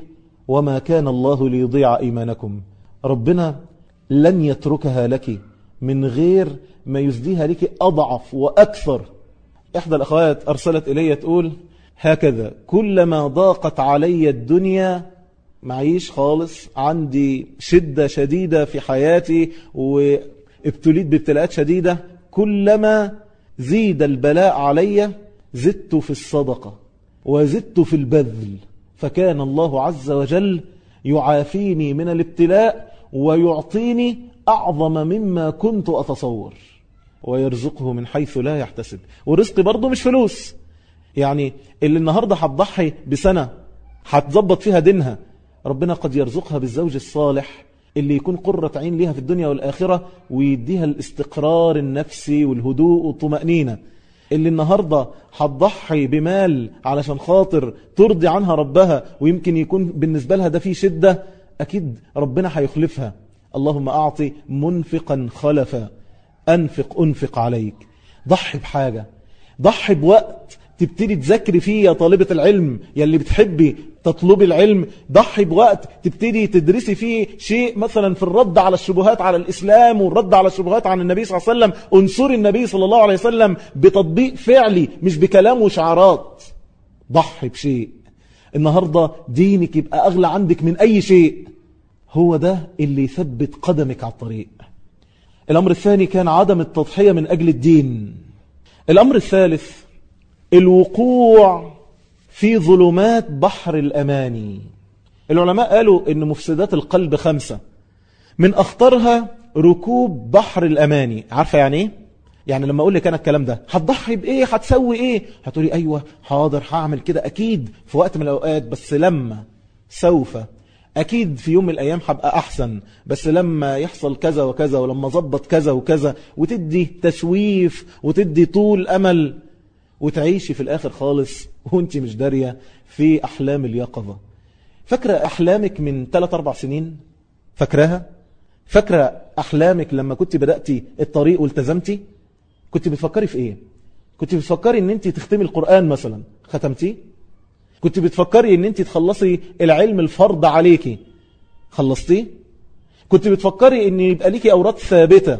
وما كان الله ليضيع إيمانكم. ربنا لن يتركها لك من غير ما يزديها لك أضعف وأكثر. إحدى الأخوات أرسلت إلي تقول هكذا كلما ضاقت علي الدنيا معيش خالص عندي شدة شديدة في حياتي وابتليت بابتلاءات شديدة كلما زيد البلاء علي زدت في الصدقة وزدت في البذل فكان الله عز وجل يعافيني من الابتلاء ويعطيني أعظم مما كنت أتصور. ويرزقه من حيث لا يحتسب. ورزق برضه مش فلوس. يعني اللي النهاردة هتضحي بسنة هتظبط فيها دينها ربنا قد يرزقها بالزوج الصالح اللي يكون قرة عين ليها في الدنيا والآخرة ويديها الاستقرار النفسي والهدوء والطمأنينة. اللي النهاردة هتضحي بمال علشان خاطر ترضي عنها ربها ويمكن يكون بالنسبة لها ده فيه شدة أكيد ربنا هيخلفها. اللهم أعطي منفقا خلفا. أنفق أنفق عليك. ضحي بحاجة. ضحي بوقت تبتدي تذاكري فيه يا طالبة العلم يا اللي بتحبي تطلبي العلم. ضحي بوقت تبتدي تدرسي فيه شيء مثلا في الرد على الشبهات على الإسلام والرد على الشبهات عن النبي صلى الله عليه وسلم. انصري النبي صلى الله عليه وسلم بتطبيق فعلي مش بكلام وشعارات. ضحي بشيء. النهاردة دينك يبقى أغلى عندك من أي شيء. هو ده اللي يثبت قدمك على الطريق. الأمر الثاني كان عدم التضحية من أجل الدين. الأمر الثالث الوقوع في ظلمات بحر الأماني العلماء قالوا أن مفسدات القلب خمسة. من أخطرها ركوب بحر الأماني عارفة يعني إيه؟ يعني لما أقول لك أنا الكلام ده هتضحي بإيه؟ هتسوي إيه؟ هتقولي أيوة حاضر هعمل كده أكيد في وقت من الأوقات بس لما؟ سوف. أكيد في يوم من الأيام هبقى أحسن بس لما يحصل كذا وكذا ولما ظبط كذا وكذا وتدي تسويف وتدي طول أمل وتعيشي في الآخر خالص وانت مش دارية في أحلام اليقظة. فاكرة أحلامك من 3-4 سنين؟ فاكراها؟ فاكرة أحلامك لما كنت بدأتي الطريق والتزمتي كنت بتفكري في إيه؟ كنت بتفكري إن انت تختمي القرآن مثلا ختمتيه؟ كنت بتفكري إن انت تخلصي العلم الفرض عليكي. خلصتيه كنت بتفكري إن يبقى ليكي اوراد ثابتة.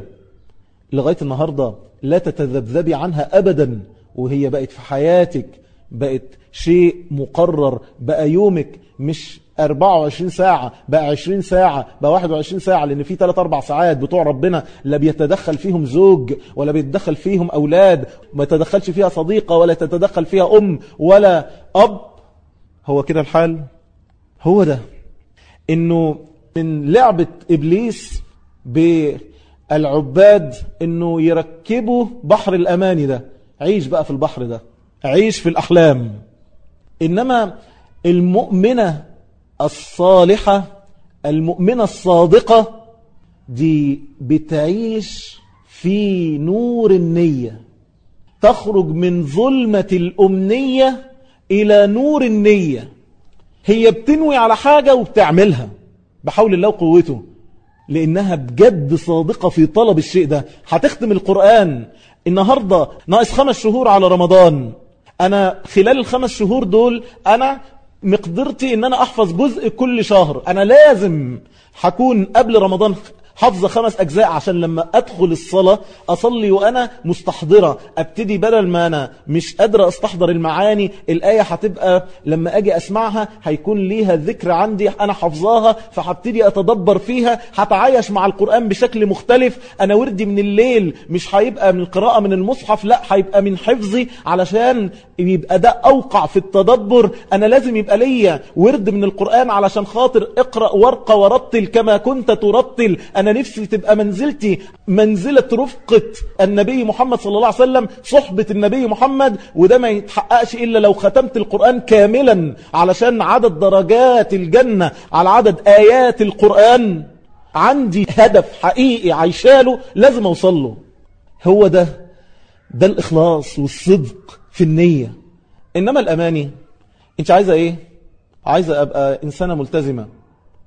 لغاية النهاردة لا تتذبذبي عنها ابدا وهي بقت في حياتك بقت شيء مقرر بقى يومك مش 24 ساعة بقى 20 ساعة بقى 21 ساعة لأن في 3-4 ساعات بتوع ربنا لا بيتدخل فيهم زوج ولا بيتدخل فيهم أولاد ما يتدخلش فيها صديقة ولا تتدخل فيها أم ولا أب. هو كده الحال؟ هو ده. إنه من لعبة إبليس بالعباد إنه يركبوا بحر الأماني ده. عيش بقى في البحر ده. عيش في الأحلام. إنما المؤمنة الصالحة المؤمنة الصادقة دي بتعيش في نور النية. تخرج من ظلمة الأمنية إلى نور النية. هي بتنوي على حاجة وبتعملها. بحول الله وقوته لأنها بجد صادقة في طلب الشيء ده. هتختم القرآن. النهاردة ناقص خمس شهور على رمضان. أنا خلال الخمس شهور دول أنا مقدرتي إن أنا أحفظ جزء كل شهر. أنا لازم هكون قبل رمضان حفظ خمس أجزاء عشان لما أدخل الصلاة أصلي وأنا مستحضرة. أبتدي بدل ما أنا مش قادرة أستحضر المعاني الآية هتبقى لما أجي أسمعها هيكون ليها ذكر عندي أنا حفظاها فهبتدي أتدبر فيها هتعايش مع القرآن بشكل مختلف. أنا وردي من الليل مش هيبقى من القراءة من المصحف لا هيبقى من حفظي علشان يبقى ده أوقع في التدبر. أنا لازم يبقى ليا ورد من القرآن علشان خاطر اقرأ ورقة ورتل كما كنت ترتل. أنا نفسي تبقى منزلتي منزلة رفقة النبي محمد صلى الله عليه وسلم صحبة النبي محمد وده ما يتحققش إلا لو ختمت القرآن كاملا علشان عدد درجات الجنة على عدد آيات القرآن. عندي هدف حقيقي عايشاله لازم أوصل له. هو ده ده الإخلاص والصدق في النية. إنما الأماني أنت عايزة إيه؟ عايزة أبقى إنسانة ملتزمة.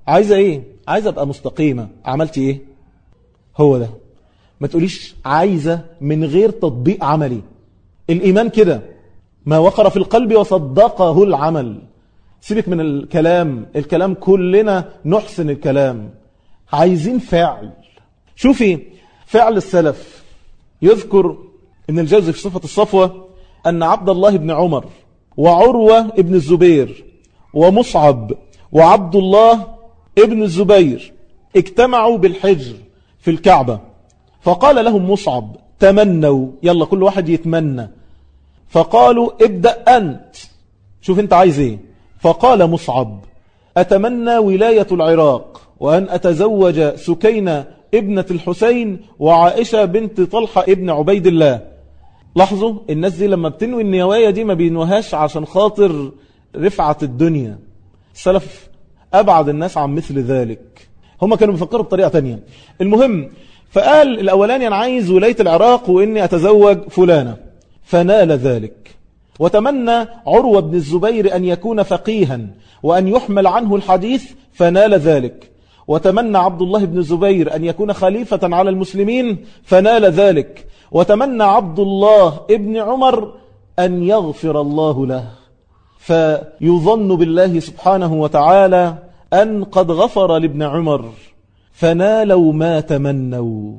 عايزة إيه؟ عايزة أبقى مستقيمة. عملتي إيه؟ هو ده. ما تقوليش عايزة من غير تطبيق عملي. الإيمان كده. ما وقر في القلب وصدقه العمل. سيبك من الكلام. الكلام كلنا نحسن الكلام. عايزين فعل. شوفي فعل السلف. يذكر ابن الجوزي في صفة الصفوة أن عبد الله بن عمر وعروة ابن الزبير ومصعب وعبد الله ابن الزبير اجتمعوا بالحجر في الكعبة. فقال لهم مصعب تمنوا يلا كل واحد يتمنى. فقالوا ابدأ أنت. شوف أنت عايز إيه. فقال مصعب أتمنى ولاية العراق وأن أتزوج سكينة ابنة الحسين وعائشة بنت طلحة ابن عبيد الله. لاحظوا الناس دي لما بتنوي النوايا دي ما بينوهاش عشان خاطر رفعة الدنيا. السلف أبعد الناس عن مثل ذلك. هم كانوا بيفكروا بطريقة تانية. المهم فقال الأولاني أنا عايز ولاية العراق وإني أتزوج فلانة. فنال ذلك. وتمنى عروة بن الزبير أن يكون فقيها وأن يحمل عنه الحديث فنال ذلك. وتمنى عبد الله بن الزبير أن يكون خليفة على المسلمين فنال ذلك. وتمنى عبد الله ابن عمر أن يغفر الله له. فيظن بالله سبحانه وتعالى أن قد غفر لابن عمر فنالوا ما تمنوا.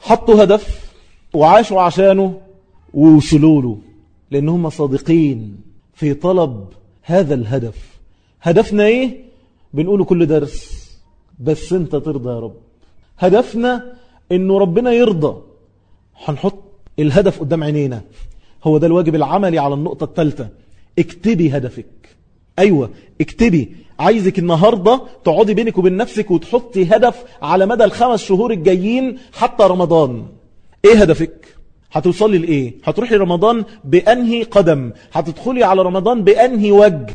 حطوا هدف وعاشوا عشانه ووصلوا له لأنهم صادقين في طلب هذا الهدف. هدفنا إيه؟ بنقوله كل درس بس أنت ترضى يا رب. هدفنا إنه ربنا يرضى. هنحط الهدف قدام عينينا. هو ده الواجب العملي على النقطة الثالثة. اكتبي هدفك. أيوة اكتبي عايزك النهاردة تقعدي بينك وبين نفسك وتحطي هدف على مدى الخمس شهور الجايين حتى رمضان. إيه هدفك؟ هتوصلي لإيه؟ هتروحي رمضان بأنهي قدم؟ هتدخلي على رمضان بأنهي وجه؟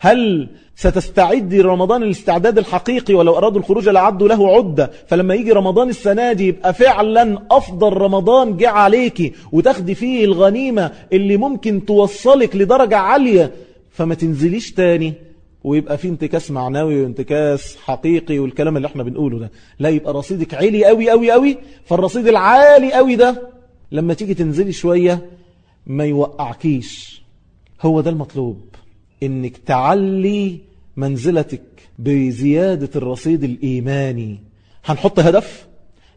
هل ستستعدي رمضان الاستعداد الحقيقي ولو أرادوا الخروج لعدوا له عدة؟ فلما يجي رمضان السنة دي يبقى فعلا أفضل رمضان جه عليكي وتاخدي فيه الغنيمة اللي ممكن توصلك لدرجة عالية فما تنزليش تاني ويبقى في انتكاس معنوي وانتكاس حقيقي والكلام اللي إحنا بنقوله ده. لا يبقى رصيدك عالي قوي قوي قوي. فالرصيد العالي قوي ده لما تيجي تنزلي شوية ما يوقعكيش. هو ده المطلوب. إنك تعلي منزلتك بزيادة الرصيد الإيماني. هنحط هدف؟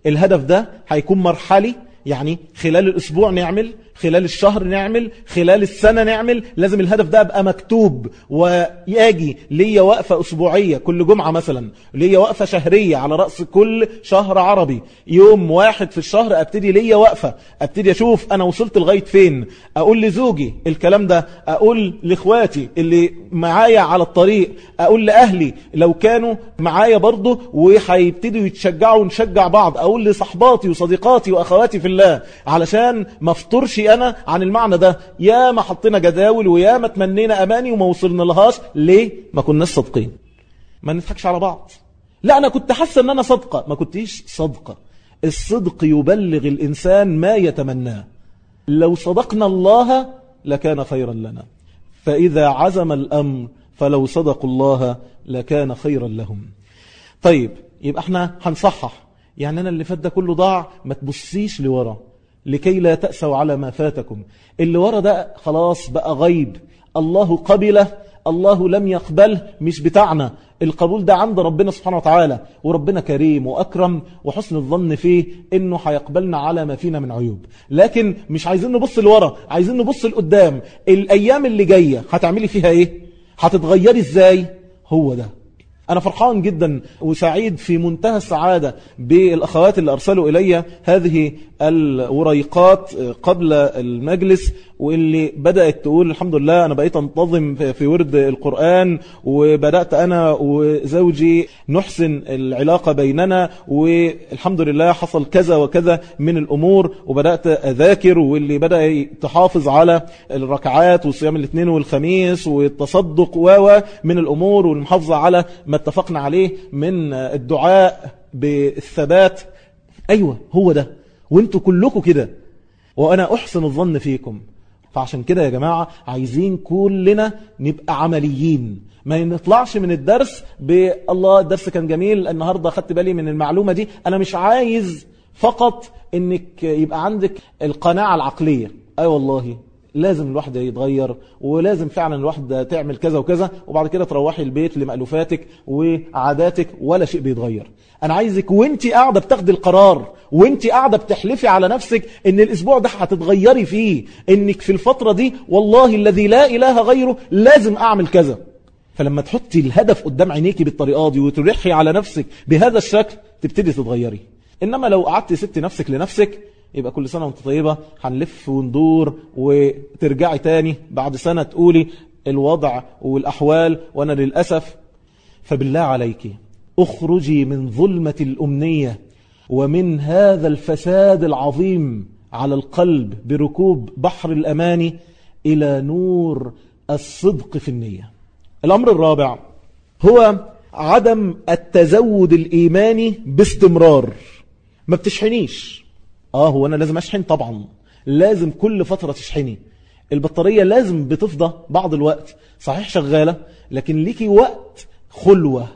الهدف ده هيكون مرحلي يعني خلال الأسبوع نعمل خلال الشهر نعمل خلال السنة نعمل لازم الهدف ده أبقى مكتوب وياجي ليا وقفة أسبوعية كل جمعة مثلا ليا وقفة شهرية على رأس كل شهر عربي. يوم واحد في الشهر أبتدي ليا وقفة أبتدي أشوف أنا وصلت لغاية فين. أقول لزوجي الكلام ده أقول لإخواتي اللي معايا على الطريق أقول لأهلي لو كانوا معايا برضه وهيبتدوا يتشجعوا ونشجع بعض. أقول لصحباتي وصديقاتي وأخواتي في الله علشان ما أفطرش أنا عن المعنى ده. يا ما حطينا جداول ويا ما تمنينا أماني وما وصلنا لهاش. ليه؟ ما كناش صادقين. ما نضحكش على بعض. لا أنا كنت حاسة أن أنا صدقة ما كنتيش صدقة الصدق يبلغ الإنسان ما يتمناه. لو صدقنا الله لكان خيرا لنا. فإذا عزم الأمر فلو صدقوا الله لكان خيرا لهم. طيب يبقى إحنا هنصحح. يعني أنا اللي فات ده كله ضاع. ما تبصيش لورا. لكي لا تأسوا على ما فاتكم. اللي ورا ده خلاص بقى غيب. الله قبله الله لم يقبله مش بتاعنا. القبول ده عند ربنا سبحانه وتعالى. وربنا كريم وأكرم وحسن الظن فيه إنه هيقبلنا على ما فينا من عيوب. لكن مش عايزين نبص لورا عايزين نبص لقدام. الأيام اللي جاية هتعملي فيها إيه؟ هتتغيري إزاي؟ هو ده. أنا فرحان جدا وسعيد في منتهى السعادة بالأخوات اللي أرسلوا إلي هذه الوريقات قبل المجلس. واللي بدأت تقول الحمد لله أنا بقيت أنتظم في ورد القرآن وبدأت أنا وزوجي نحسن العلاقة بيننا والحمد لله حصل كذا وكذا من الأمور وبدأت أذاكر واللي بدأ تحافظ على الركعات والصيام الاثنين والخميس والتصدق و من الأمور والمحافظة على ما اتفقنا عليه من الدعاء بالثبات. أيوة هو ده. وانتوا كلكم كده. وأنا أحسن الظن فيكم. فعشان كده يا جماعة عايزين كلنا نبقى عمليين. ما نطلعش من الدرس بالله الدرس كان جميل النهاردة خدت بالي من المعلومة دي. أنا مش عايز فقط إنك يبقى عندك القناعة العقلية. أي أيوة والله. لازم الواحد يتغير ولازم فعلا الواحد تعمل كذا وكذا وبعد كده تروحي البيت لمألوفاتك وعاداتك ولا شيء بيتغير. أنا عايزك وانت قاعدة بتاخدي القرار وانت قاعدة بتحلفي على نفسك إن الأسبوع ده هتتغيري فيه إنك في الفترة دي والله الذي لا إله غيره لازم أعمل كذا. فلما تحطي الهدف قدام عينيكي بالطريقة دي وترحي على نفسك بهذا الشكل تبتدي تتغيري. إنما لو قعدتي سبتي نفسك لنفسك يبقى كل سنة وانت طيبة هنلف وندور وترجعي تاني بعد سنة تقولي الوضع والأحوال وأنا للأسف. فبالله عليك اخرجي من ظلمة الأمنية ومن هذا الفساد العظيم على القلب بركوب بحر الأماني إلى نور الصدق في النية. الأمر الرابع هو عدم التزود الإيماني باستمرار. ما بتشحنيش. آه هو أنا لازم أشحن؟ طبعا. لازم كل فترة تشحني. البطارية لازم بتفضى بعض الوقت. صحيح شغالة لكن ليكي وقت خلوة.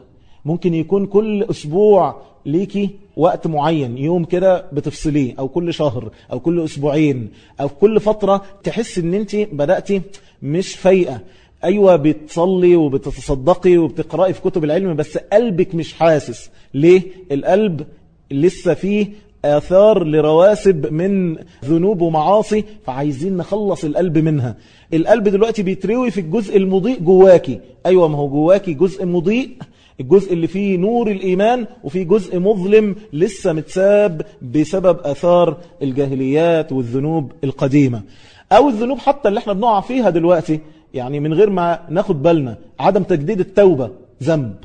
ممكن يكون كل أسبوع ليكي وقت معين يوم كده بتفصليه أو كل شهر أو كل أسبوعين أو كل فترة تحس إن انت بدأتي مش فايقة. أيوه بتصلي وبتتصدقي وبتقرأي في كتب العلم بس قلبك مش حاسس. ليه؟ القلب لسه فيه آثار لرواسب من ذنوب ومعاصي فعايزين نخلص القلب منها. القلب دلوقتي بيتروي في الجزء المضيء جواكي. أيوة ما هو جواكي جزء مضيء الجزء اللي فيه نور الإيمان وفيه جزء مظلم لسه متساب بسبب أثار الجاهليات والذنوب القديمة. أو الذنوب حتى اللي إحنا بنقع فيها دلوقتي يعني من غير ما ناخد بالنا عدم تجديد التوبة ذنب.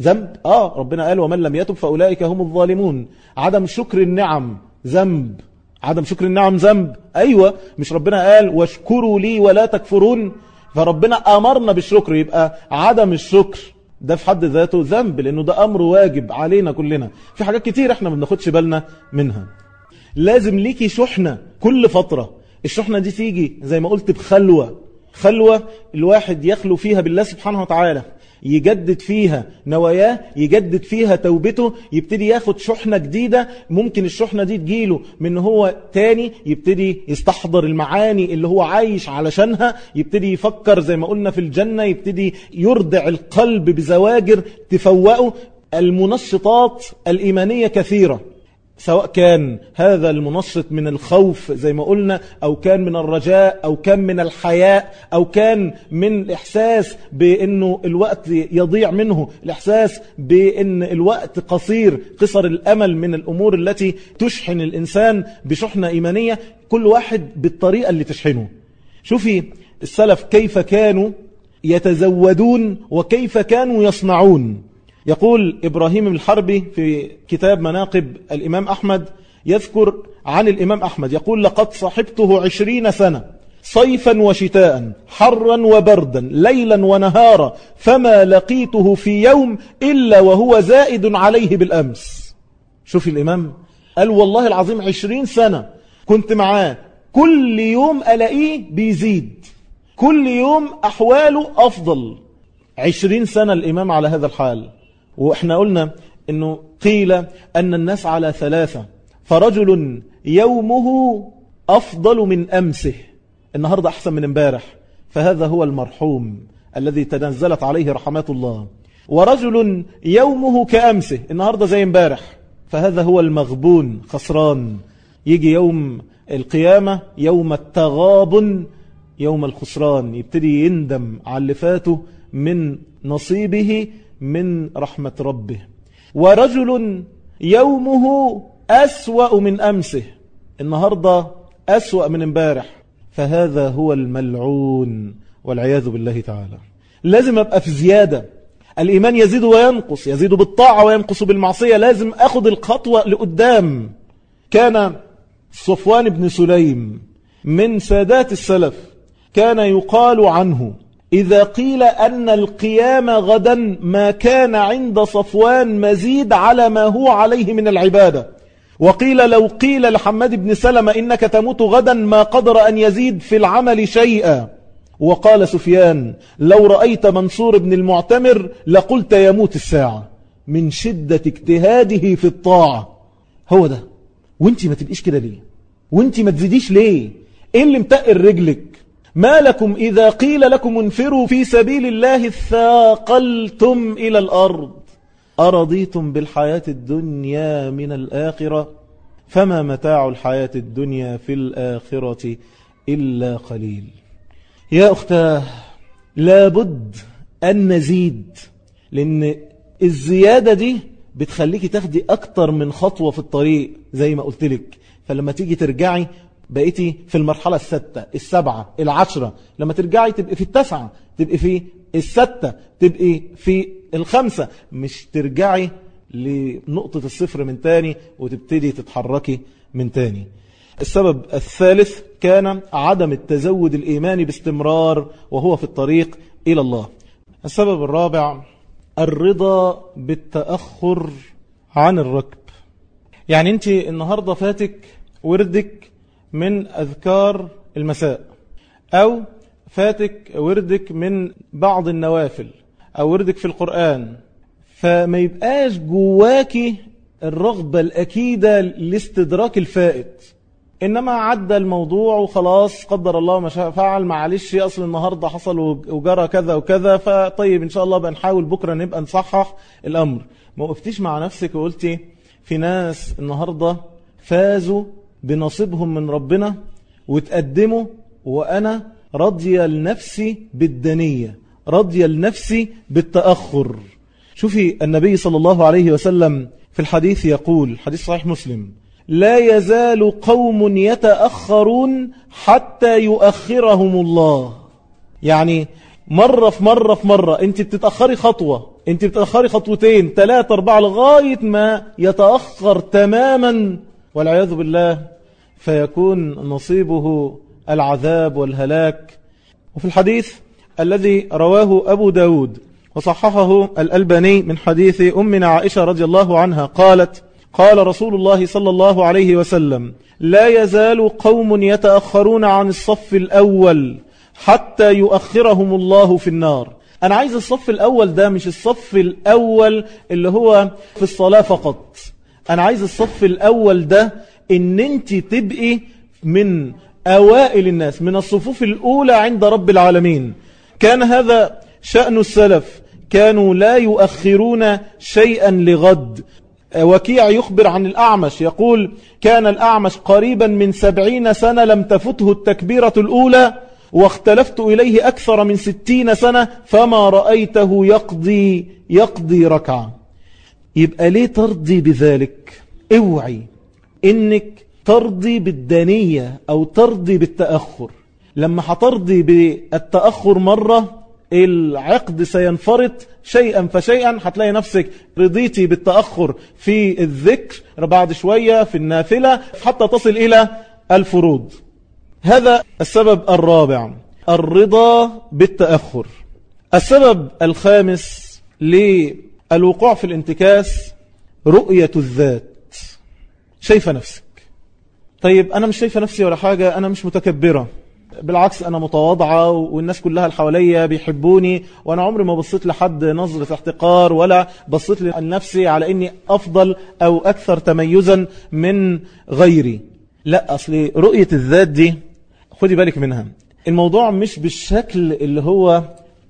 ذنب؟ آه ربنا قال ومن لم يتب فأولئك هم الظالمون. عدم شكر النعم ذنب. عدم شكر النعم ذنب. أيوة مش ربنا قال واشكروا لي ولا تكفرون. فربنا أمرنا بالشكر يبقى عدم الشكر ده في حد ذاته ذنب لأنه ده أمر واجب علينا كلنا. في حاجات كتير إحنا ما بناخدش بالنا منها. لازم ليكي شحنة كل فترة. الشحنة دي تيجي زي ما قلت بخلوة. خلوة الواحد يخلو فيها بالله سبحانه وتعالى. يجدد فيها نواياه يجدد فيها توبته يبتدي ياخد شحنة جديدة. ممكن الشحنة دي تجيله من هو تاني يبتدي يستحضر المعاني اللي هو عايش علشانها يبتدي يفكر زي ما قلنا في الجنة يبتدي يردع القلب بزواجر تفوقه. المنشطات الإيمانية كثيرة. سواء كان هذا المنشط من الخوف زي ما قلنا أو كان من الرجاء أو كان من الحياء أو كان من الإحساس بأنه الوقت يضيع منه الإحساس بأن الوقت قصير قصر الأمل من الأمور التي تشحن الإنسان بشحنة إيمانية كل واحد بالطريقة اللي تشحنه. شوفي السلف كيف كانوا يتزودون وكيف كانوا يصنعون. يقول إبراهيم الحربي في كتاب مناقب الإمام أحمد يذكر عن الإمام أحمد يقول لقد صحبته عشرين سنة صيفا وشتاء حرا وبردا ليلا ونهارا فما لقيته في يوم إلا وهو زائد عليه بالأمس. شوف الإمام قال والله العظيم عشرين سنة كنت معاه كل يوم ألاقيه بيزيد كل يوم أحواله أفضل. عشرين سنة الإمام على هذا الحال. وإحنا قلنا أنه قيل أن الناس على ثلاثة. فرجل يومه أفضل من أمسه. النهاردة أحسن من امبارح. فهذا هو المرحوم الذي تنزلت عليه رحمات الله. ورجل يومه كأمسه. النهاردة زي امبارح. فهذا هو المغبون خسران. يجي يوم القيامة يوم التغابن يوم الخسران. يبتدي يندم على اللي فاته من نصيبه من رحمة ربه. ورجل يومه أسوأ من أمسه. النهاردة أسوأ من امبارح. فهذا هو الملعون والعياذ بالله تعالى. لازم أبقى في زيادة. الإيمان يزيد وينقص يزيد بالطاعة وينقص بالمعصية. لازم أخذ الخطوة لقدام. كان صفوان بن سليم من سادات السلف كان يقال عنه إذا قيل أن القيام غدا ما كان عند صفوان مزيد على ما هو عليه من العبادة. وقيل لو قيل لحمد بن سلمة إنك تموت غدا ما قدر أن يزيد في العمل شيئا. وقال سفيان لو رأيت منصور بن المعتمر لقلت يموت الساعة. من شدة اجتهاده في الطاعة. هو ده. وانت ما تبقيش كده ليه؟ وانت ما تزيديش ليه؟ إيه اللي متقل رجلك؟ ما لكم إذا قيل لكم انفروا في سبيل الله ثاقلتم إلى الأرض. أرضيتم بالحياة الدنيا من الآخرة؟ فما متاع الحياة الدنيا في الآخرة إلا قليل. يا أختاه لابد أن نزيد لأن الزيادة دي بتخليكي تاخدي أكتر من خطوة في الطريق زي ما قلت لك. فلما تيجي ترجعي بقيتي في المرحلة الستة السبعة العشرة. لما ترجعي تبقي في التسعة تبقي في الستة تبقي في الخمسة. مش ترجعي لنقطة الصفر من تاني وتبتدي تتحركي من تاني. السبب الثالث كان عدم التزود الإيماني باستمرار وهو في الطريق إلى الله. السبب الرابع الرضا بالتأخر عن الركب. يعني انت النهاردة فاتك وردك من أذكار المساء أو فاتك وردك من بعض النوافل أو وردك في القرآن. فما يبقاش جواكي الرغبة الأكيدة لاستدراك الفائت. إنما عدى الموضوع وخلاص قدر الله ما شاء فعل معلش أصل النهاردة حصل وجرى كذا وكذا فطيب إن شاء الله بنحاول بكرة نبقى نصحح الأمر. ما وقفتيش مع نفسك وقلتي في ناس النهاردة فازوا بنصيبهم من ربنا وتقدموا وأنا رضي لنفسي بالدنية رضي لنفسي بالتأخر. شوفي النبي صلى الله عليه وسلم في الحديث يقول حديث صحيح مسلم لا يزال قوم يتأخرون حتى يؤخرهم الله. يعني مرة في مرة في مرة انت بتتأخري خطوة انت بتتأخري خطوتين ثلاثة أربعة لغاية ما يتأخر تماما والعياذ بالله فيكون نصيبه العذاب والهلاك. وفي الحديث الذي رواه أبو داود وصححه الألباني من حديث أمنا عائشة رضي الله عنها قالت قال رسول الله صلى الله عليه وسلم لا يزال قوم يتأخرون عن الصف الأول حتى يؤخرهم الله في النار. أنا عايز الصف الأول ده مش الصف الأول اللي هو في الصلاة فقط. أنا عايز الصف الأول ده إن أنت تبقي من أوائل الناس من الصفوف الأولى عند رب العالمين. كان هذا شأن السلف. كانوا لا يؤخرون شيئا لغد. وكيع يخبر عن الأعمش. يقول كان الأعمش قريبا من سبعين سنة لم تفته التكبيرة الأولى واختلفت إليه أكثر من ستين سنة فما رأيته يقضي يقضي ركعة. يبقى ليه ترضي بذلك؟ اوعي انك ترضي بالدانية أو ترضي بالتأخر. لما هترضي بالتأخر مرة العقد سينفرط شيئا فشيئا هتلاقي نفسك رضيتي بالتأخر في الذكر بعد شوية في النافلة حتى تصل إلى الفروض. هذا السبب الرابع الرضا بالتأخر. السبب الخامس للوقوع في الانتكاس رؤية الذات. شايفة نفسك. طيب أنا مش شايفة نفسي ولا حاجة أنا مش متكبرة. بالعكس أنا متواضعة والناس كلها اللي حواليا بيحبوني وأنا عمري ما بصيت لحد نظرة احتقار ولا بصيت لنفسي على إني أفضل أو أكثر تميزا من غيري. لا أصلي رؤية الذات دي خدي بالك منها. الموضوع مش بالشكل اللي هو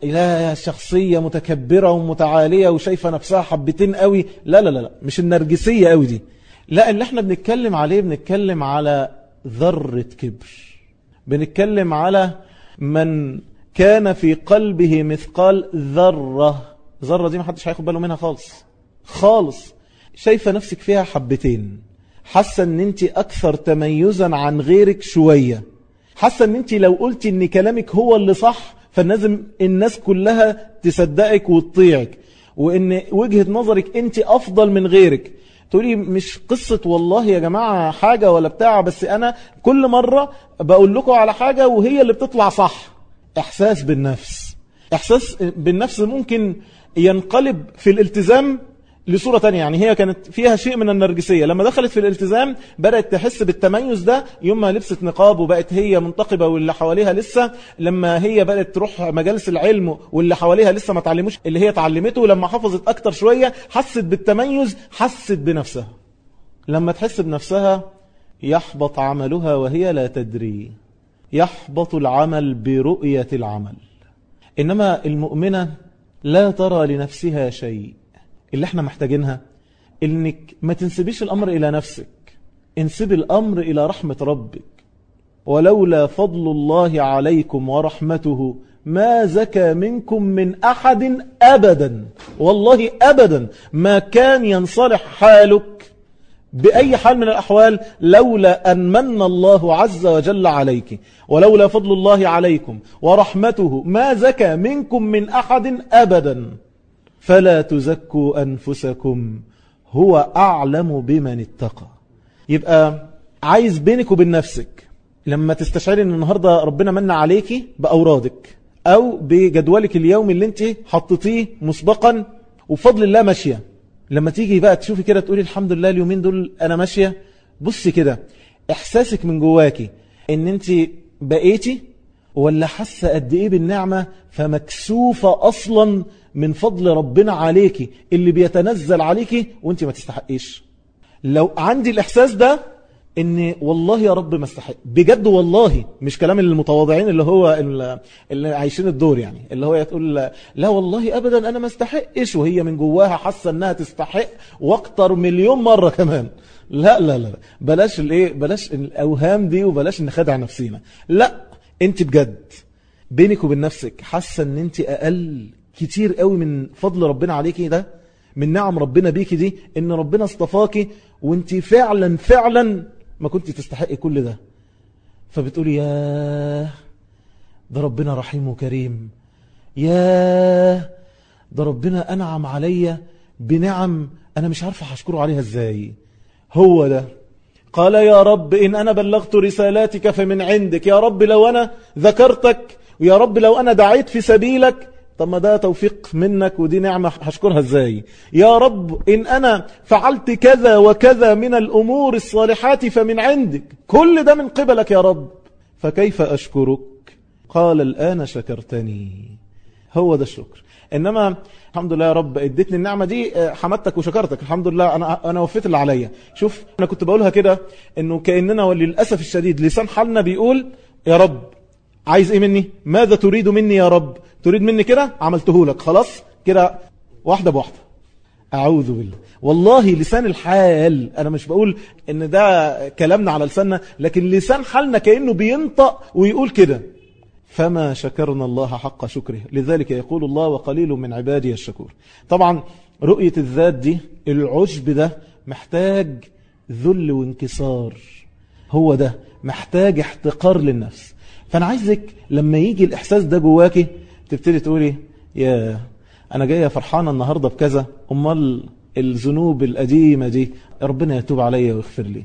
لا شخصية متكبرة ومتعالية وشايفة نفسها حبتين قوي. لا لا لا مش النرجسية قوي دي. لا اللي إحنا بنتكلم عليه بنتكلم على ذرة كبر. بنتكلم على من كان في قلبه مثقال ذرة. ذرة دي ما حدش هياخد باله منها خالص. خالص. شايفة نفسك فيها حبتين. حاسة إن انت أكثر تميزا عن غيرك شوية. حاسة إن انت لو قلتي إن كلامك هو اللي صح فلازم الناس كلها تصدقك وتطيعك. وإن وجهة نظرك أنت أفضل من غيرك. تقولي مش قصة والله يا جماعة حاجة ولا بتاع بس أنا كل مرة بقول لكم على حاجة وهي اللي بتطلع صح. إحساس بالنفس. إحساس بالنفس ممكن ينقلب في الالتزام لصورة تانية يعني هي كانت فيها شيء من النرجسية. لما دخلت في الالتزام بدأت تحس بالتميز ده يوم ما لبست نقاب وبقت هي منتقبة واللي حواليها لسه لما هي بدأت تروح مجالس العلم واللي حواليها لسه ما تعلموش اللي هي تعلمته لما حفظت أكتر شوية حست بالتميز حست بنفسها. لما تحس بنفسها يحبط عملها وهي لا تدري. يحبط العمل برؤية العمل. إنما المؤمنة لا ترى لنفسها شيء. اللي إحنا محتاجينها انك ما تنسبيش الأمر إلى نفسك. انسب الأمر إلى رحمة ربك. ولولا فضل الله عليكم ورحمته ما زكى منكم من أحد ابدا. والله ابدا. ما كان ينصلح حالك بأي حال من الأحوال لولا أن من الله عز وجل عليك. ولولا فضل الله عليكم ورحمته ما زكى منكم من أحد أبدا. فلا تزكوا أنفسكم هو أعلم بمن اتقى. يبقى عايز بينك وبين نفسك لما تستشعري إن النهاردة ربنا من عليكي بأورادك أو بجدولك اليومي اللي انت حطيتيه مسبقا وفضل الله ماشية. لما تيجي بقى تشوفي كده تقولي الحمد لله اليومين دول أنا ماشية بصي كده إحساسك من جواكي إن انت بقيتي ولا حاسة قد إيه بالنعمة فمكسوفة أصلا من فضل ربنا عليكي اللي بيتنزل عليكي وأنت ما تستحقيش. لو عندي الإحساس ده إن والله يا رب ما استحق. بجد والله مش كلام المتواضعين اللي هو اللي عايشين الدور يعني اللي هو تقول لا والله ابدا أنا ما استحقش وهي من جواها حاسة إنها تستحق وأكتر مليون مرة كمان. لا لا لا. بلاش الإيه؟ بلاش الأوهام دي وبلاش نخدع نفسينا. لا. انت بجد بينك وبين نفسك حاسة ان انت أقل كتير قوي من فضل ربنا عليكي ده من نعم ربنا بيكي دي ان ربنا اصطفاكي وانت فعلا فعلا ما كنت تستحقي كل ده. فبتقولي يا ده ربنا رحيم وكريم. يا ده ربنا أنعم عليا بنعم أنا مش عارفة هشكره عليها إزاي. هو ده. قال يا رب إن أنا بلغت رسالاتك فمن عندك. يا رب لو أنا ذكرتك ويا رب لو أنا دعيت في سبيلك. طب ما ده توفيق منك ودي نعمة هشكرها إزاي؟ يا رب إن أنا فعلت كذا وكذا من الأمور الصالحات فمن عندك. كل ده من قبلك يا رب. فكيف أشكرك؟ قال الآن شكرتني. هو ده الشكر. إنما الحمد لله يا رب إديتني النعمة دي حمدتك وشكرتك. الحمد لله أنا, أنا وفيت اللي عليا. شوف أنا كنت بقولها كده إنه كأننا وللأسف الشديد لسان حالنا بيقول يا رب عايز إيه مني؟ ماذا تريد مني يا رب؟ تريد مني كده؟ عملته لك. خلاص كده واحدة بواحدة. أعوذ بالله. والله لسان الحال أنا مش بقول إن ده كلامنا على لساننا لكن لسان حالنا كأنه بينطق ويقول كده. فما شكرنا الله حق شكره. لذلك يقول الله وقليل من عبادي الشكور. طبعا رؤية الذات دي العجب ده محتاج ذل وانكسار. هو ده محتاج احتقار للنفس. فأنا عايزك لما يجي الإحساس ده جواكي تبتدي تقولي يا أنا جاية فرحانة النهاردة بكذا. أمال الذنوب القديمة دي ربنا يتوب عليا ويغفر لي.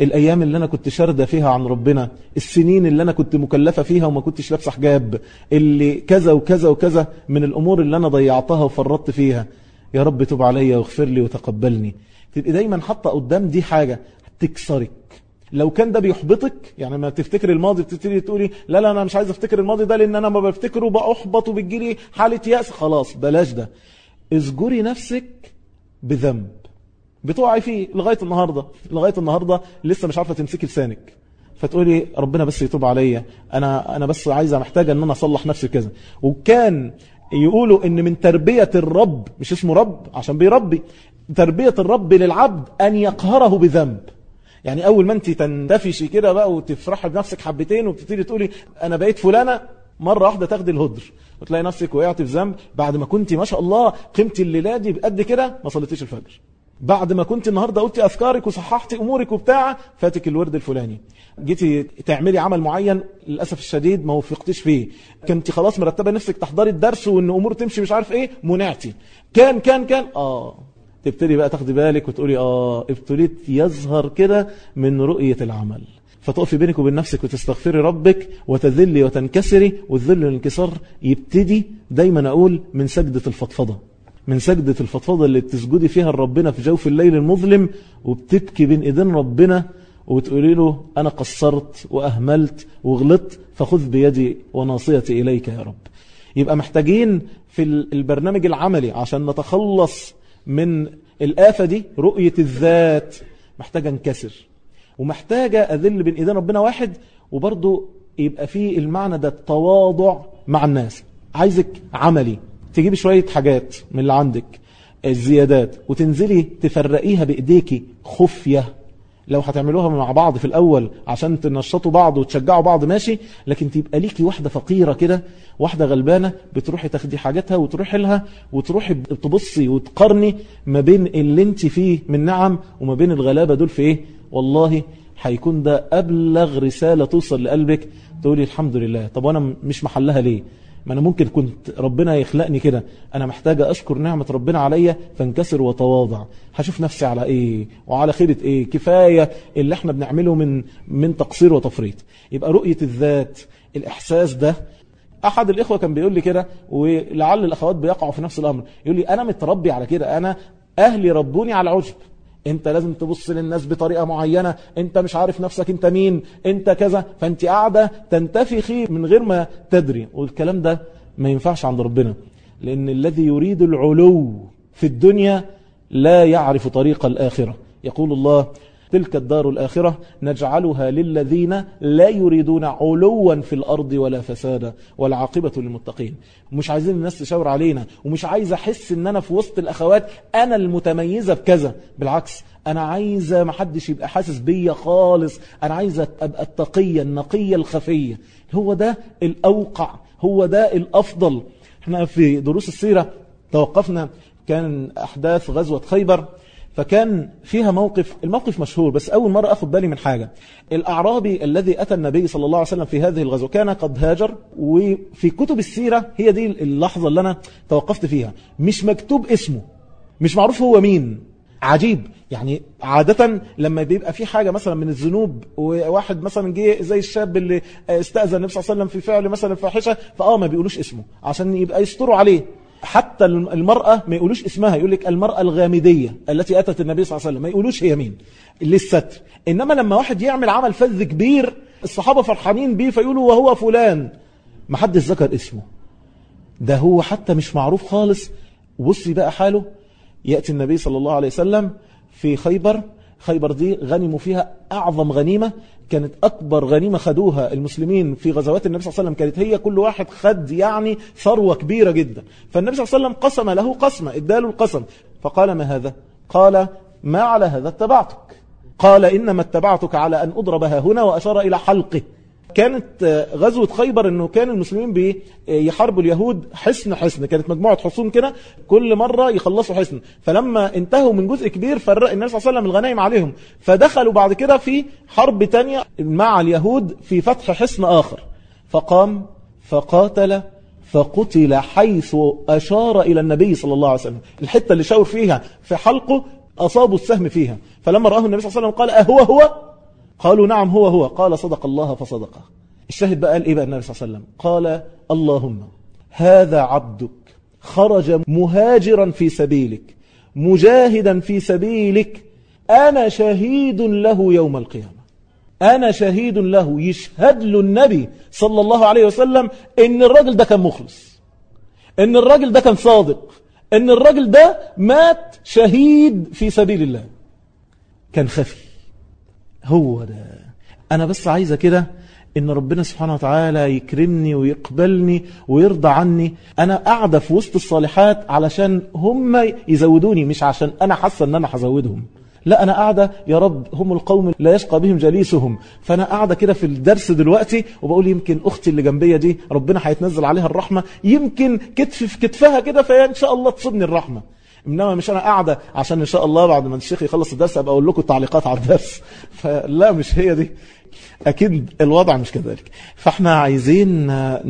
الأيام اللي أنا كنت شاردة فيها عن ربنا السنين اللي أنا كنت مكلفة فيها وما كنتش لابسة حجاب اللي كذا وكذا وكذا من الأمور اللي أنا ضيعتها وفرطت فيها. يا رب توب عليا واغفر لي وتقبلني. تبقي دايما حاطة قدام دي حاجة تكسرك. لو كان ده بيحبطك يعني ما تفتكر الماضي بتبتدي تقولي لا لا أنا مش عايز أفتكر الماضي ده لأن أنا ما بفتكره بأحبط وبتجيلي حالة يأس. خلاص بلاش ده. اذكري نفسك بذنب. بتوعي فيه لغاية النهاردة لغاية النهاردة لسه مش عارفة تمسكي لسانك. فتقولي ربنا بس يتوب عليا أنا أنا بس عايزة محتاجة إن أنا أصلح نفسي كذا وكان يقولوا إن من تربية الرب مش اسمه رب عشان بيربي تربية الرب للعبد أن يقهره بذنب. يعني أول ما انت تندفشي كده بقى وتفرحي بنفسك حبتين وبتبتدي تقولي أنا بقيت فلانة مرة واحدة تاخدي الهدر وتلاقي نفسك وقعت في ذنب. بعد ما كنت ما شاء الله قيمتي الليلة دي بقد كده ما صليتيش الفجر. بعد ما كنت النهارده قلتي اذكارك وصححتي أمورك وبتاع فاتك الورد الفلاني. جيتي تعملي عمل معين للأسف الشديد ما وفقتيش فيه. كنت خلاص مرتبة نفسك تحضري الدرس وإن أمور تمشي مش عارف إيه منعتي. كان كان كان. آه. تبتدي بقى تاخدي بالك وتقولي آه ابتليت يظهر كده من رؤية العمل. فتقفي بينك وبين نفسك وتستغفري ربك وتذلي وتنكسري والذل والانكسار يبتدي دايما أقول من سجدة الفضفضة. من سجدة الفضفضة اللي بتسجدي فيها لربنا في جوف الليل المظلم وبتبكي بين إيدين ربنا وتقولي له أنا قصرت وأهملت وغلطت فخذ بيدي وناصيتي إليك يا رب. يبقى محتاجين في البرنامج العملي عشان نتخلص من الآفة دي رؤية الذات محتاجة انكسر ومحتاجة أذل بين إيدين ربنا واحد وبرضو يبقى فيه المعنى ده التواضع مع الناس. عايزك عملي. تجيبي شوية حاجات من اللي عندك الزيادات وتنزلي تفرقيها بإيديكي خفية. لو هتعملوها مع بعض في الأول عشان تنشطوا بعض وتشجعوا بعض ماشي. لكن تبقى ليكي واحدة فقيرة كده واحدة غلبانة بتروحي تاخدي حاجاتها وتروحي لها وتروحي تبصي وتقارني ما بين اللي انت فيه من نعم وما بين الغلابة دول في إيه. والله هيكون ده أبلغ رسالة توصل لقلبك تقولي الحمد لله. طب وأنا مش محلها ليه؟ ما أنا ممكن كنت ربنا يخلقني كده. أنا محتاجة أشكر نعمة ربنا عليا فانكسر وتواضع. هشوف نفسي على إيه؟ وعلى خيرة إيه؟ كفاية اللي إحنا بنعمله من من تقصير وتفريط. يبقى رؤية الذات الإحساس ده. أحد الإخوة كان بيقول لي كده ولعل الأخوات بيقعوا في نفس الأمر. يقول لي أنا متربي على كده. أنا أهلي ربوني على العجب انت لازم تبص للناس بطريقة معينة. انت مش عارف نفسك انت مين انت كذا. فانت قاعدة تنتفخي من غير ما تدري. والكلام ده ما ينفعش عند ربنا. لأن الذي يريد العلو في الدنيا لا يعرف طريق الآخرة. يقول الله تلك الدار الآخرة نجعلها للذين لا يريدون علوا في الأرض ولا فسادا والعاقبة للمتقين. مش عايزين الناس تشاور علينا ومش عايز أحس أن أنا في وسط الأخوات أنا المتميزة بكذا. بالعكس أنا عايزة محدش يبقى حاسس بيا خالص. أنا عايزة أبقى التقية النقية الخفية هو ده الأوقع هو ده الأفضل. إحنا في دروس السيرة توقفنا كان أحداث غزوة خيبر. فكان فيها موقف الموقف مشهور بس أول مرة أخذ بالي من حاجة. الأعرابي الذي أتى النبي صلى الله عليه وسلم في هذه الغزوة كان قد هاجر وفي كتب السيرة هي دي اللحظة اللي أنا توقفت فيها. مش مكتوب اسمه مش معروف هو مين. عجيب. يعني عادة لما بيبقى في حاجة مثلا من الذنوب وواحد مثلا جه زي الشاب اللي استأذن النبي صلى الله عليه وسلم في فعل مثلا الفاحشة فآه ما بيقولوش اسمه عشان يبقى يستروا عليه. حتى المرأة ما يقولوش اسمها يقول لك المرأة الغامدية التي أتت النبي صلى الله عليه وسلم ما يقولوش هي مين للستر. إنما لما واحد يعمل عمل فذ كبير الصحابة فرحانين بيه فيقولوا وهو فلان. ما حدش ذكر اسمه. ده هو حتى مش معروف خالص. بصي بقى حاله. يأتي النبي صلى الله عليه وسلم في خيبر خيبر دي غنموا فيها أعظم غنيمة كانت أكبر غنيمة خدوها المسلمين في غزوات النبي صلى الله عليه وسلم. كانت هي كل واحد خد يعني ثروة كبيرة جدا. فالنبي صلى الله عليه وسلم قسم له قسمة اداله القسم. فقال ما هذا؟ قال ما على هذا اتبعتك. قال إنما اتبعتك على أن أضربها هنا وأشار إلى حلقه. كانت غزوة خيبر إنه كان المسلمين بيحاربوا اليهود حصن حصن. كانت مجموعة حصون كده كل مرة يخلصوا حصن. فلما انتهوا من جزء كبير فرق النبي صلى الله عليه وسلم الغنائم عليهم. فدخلوا بعد كده في حرب تانية مع اليهود في فتح حصن آخر. فقام فقاتل فقتل حيث أشار إلى النبي صلى الله عليه وسلم. الحتة اللي شاور فيها في حلقه أصابوا السهم فيها. فلما رآه النبي صلى الله عليه وسلم قال أهو هو؟ قالوا نعم هو هو. قال صدق الله فصدقه الشاهد بقى قال إيه بقى النبي صلى الله عليه وسلم؟ قال اللهم هذا عبدك خرج مهاجرا في سبيلك مجاهدا في سبيلك أنا شهيد له يوم القيامة. أنا شهيد له يشهد له النبي صلى الله عليه وسلم إن الراجل ده كان مخلص إن الراجل ده كان صادق إن الراجل ده مات شهيد في سبيل الله. كان خفي. هو ده. أنا بس عايزة كده إن ربنا سبحانه وتعالى يكرمني ويقبلني ويرضى عني. أنا قاعدة في وسط الصالحات علشان هم يزودوني مش عشان أنا حاسة أن أنا هزودهم. لا أنا قاعدة يا رب هم القوم لا يشقى بهم جليسهم. فأنا قاعدة كده في الدرس دلوقتي وبقول يمكن أختي اللي جنبية دي ربنا هيتنزل عليها الرحمة. يمكن كتف في كتفها كده فإن شاء الله تصبني الرحمة. إنما مش أنا قاعدة عشان إن شاء الله بعد ما الشيخ يخلص الدرس أبقى أقول لكم تعليقات على الدرس. فلا مش هي دي. أكيد الوضع مش كذلك. فإحنا عايزين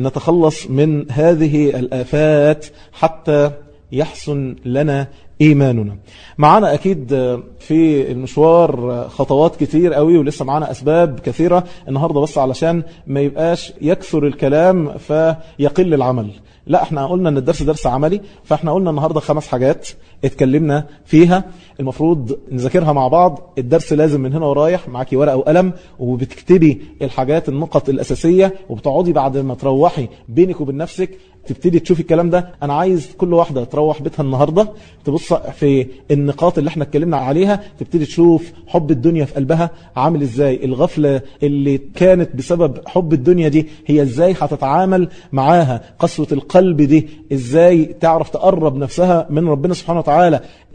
نتخلص من هذه الآفات حتى يحسن لنا إيماننا. معانا أكيد في المشوار خطوات كتير قوي ولسه معانا أسباب كثيرة. النهاردة بس علشان ما يبقاش يكثر الكلام فيقل العمل. لا إحنا قلنا ان الدرس درس عملي فاحنا قلنا النهاردة خمس حاجات. اتكلمنا فيها. المفروض نذاكرها مع بعض. الدرس لازم من هنا ورايح معاكي ورقة وقلم وبتكتبي الحاجات النقط الأساسية وبتقعدي بعد ما تروحي بينك وبين نفسك تبتدي تشوفي الكلام ده. أنا عايز كل واحدة تروح بيتها النهاردة تبص في النقاط اللي إحنا اتكلمنا عليها تبتدي تشوف حب الدنيا في قلبها عامل إزاي. الغفلة اللي كانت بسبب حب الدنيا دي هي إزاي هتتعامل معاها؟ قسوة القلب دي إزاي تعرف تقرب نفسها من ربنا سبحانه وتعالى؟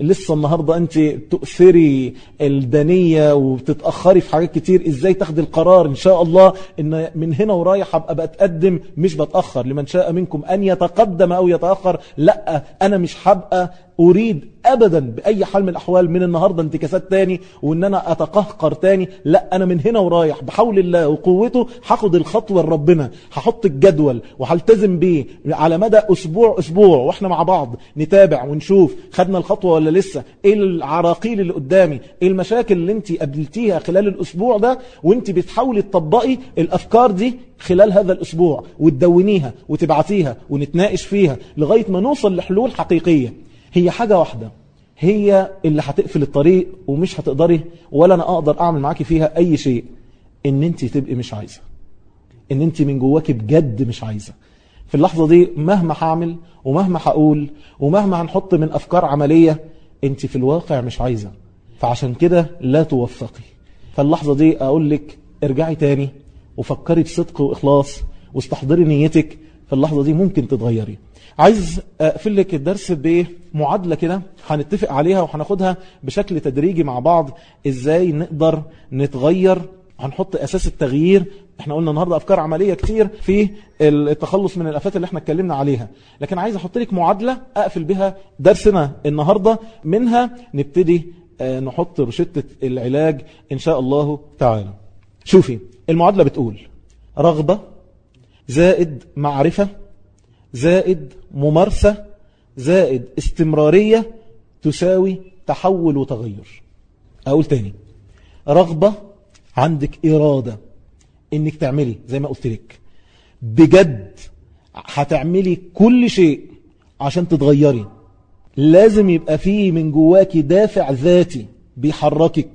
لسه النهاردة أنت تؤثري الدنية وبتتأخري في حاجات كتير إزاي تاخدي القرار؟ إن شاء الله إن من هنا ورايح هبقى بتقدم مش بتأخر. لمن شاء منكم أن يتقدم أو يتأخر لأ أنا مش هبقى أريد أبدا بأي حال من الأحوال من النهاردة انتكاسات تاني وإن أنا أتقهقر تاني لا أنا من هنا ورايح. بحول الله وقوته هاخد الخطوة لربنا. هحط الجدول وهلتزم بيه على مدى أسبوع أسبوع وإحنا مع بعض. نتابع ونشوف خدنا الخطوة ولا لسه؟ إيه العراقيل اللي قدامي؟ إيه المشاكل اللي انت قابلتيها خلال الأسبوع ده وانت بتحاولي تطبقي الأفكار دي خلال هذا الأسبوع وتدونيها وتبعتيها ونتناقش فيها لغاية ما نوصل لحلول حقيقية. هي حاجة واحدة. هي اللي هتقفل الطريق ومش هتقدري ولا أنا أقدر أعمل معاكي فيها أي شيء. إن أنت تبقي مش عايزة. إن أنت من جواكي بجد مش عايزة. في اللحظة دي مهما هعمل ومهما هقول ومهما هنحط من أفكار عملية أنت في الواقع مش عايزة. فعشان كده لا توفقي. فاللحظة دي أقول لك ارجعي تاني وفكري بصدق وإخلاص واستحضري نيتك. في اللحظة دي ممكن تتغيري. عايز أقفل لك الدرس بمعادلة كده هنتفق عليها وهناخدها بشكل تدريجي مع بعض. إزاي نقدر نتغير؟ هنحط أساس التغيير. إحنا قلنا النهاردة أفكار عملية كتير في التخلص من الآفات اللي إحنا اتكلمنا عليها. لكن عايز أحط لك معادلة أقفل بها درسنا النهاردة. منها نبتدي آه، نحط رشدة العلاج إن شاء الله تعالى. شوفي المعادلة بتقول رغبة زائد معرفة زائد ممارسة زائد استمرارية تساوي تحول وتغير. أقول تاني رغبة عندك إرادة إنك تعملي زي ما قلت لك. بجد هتعملي كل شيء عشان تتغيري. لازم يبقى فيه من جواكي دافع ذاتي بيحركك.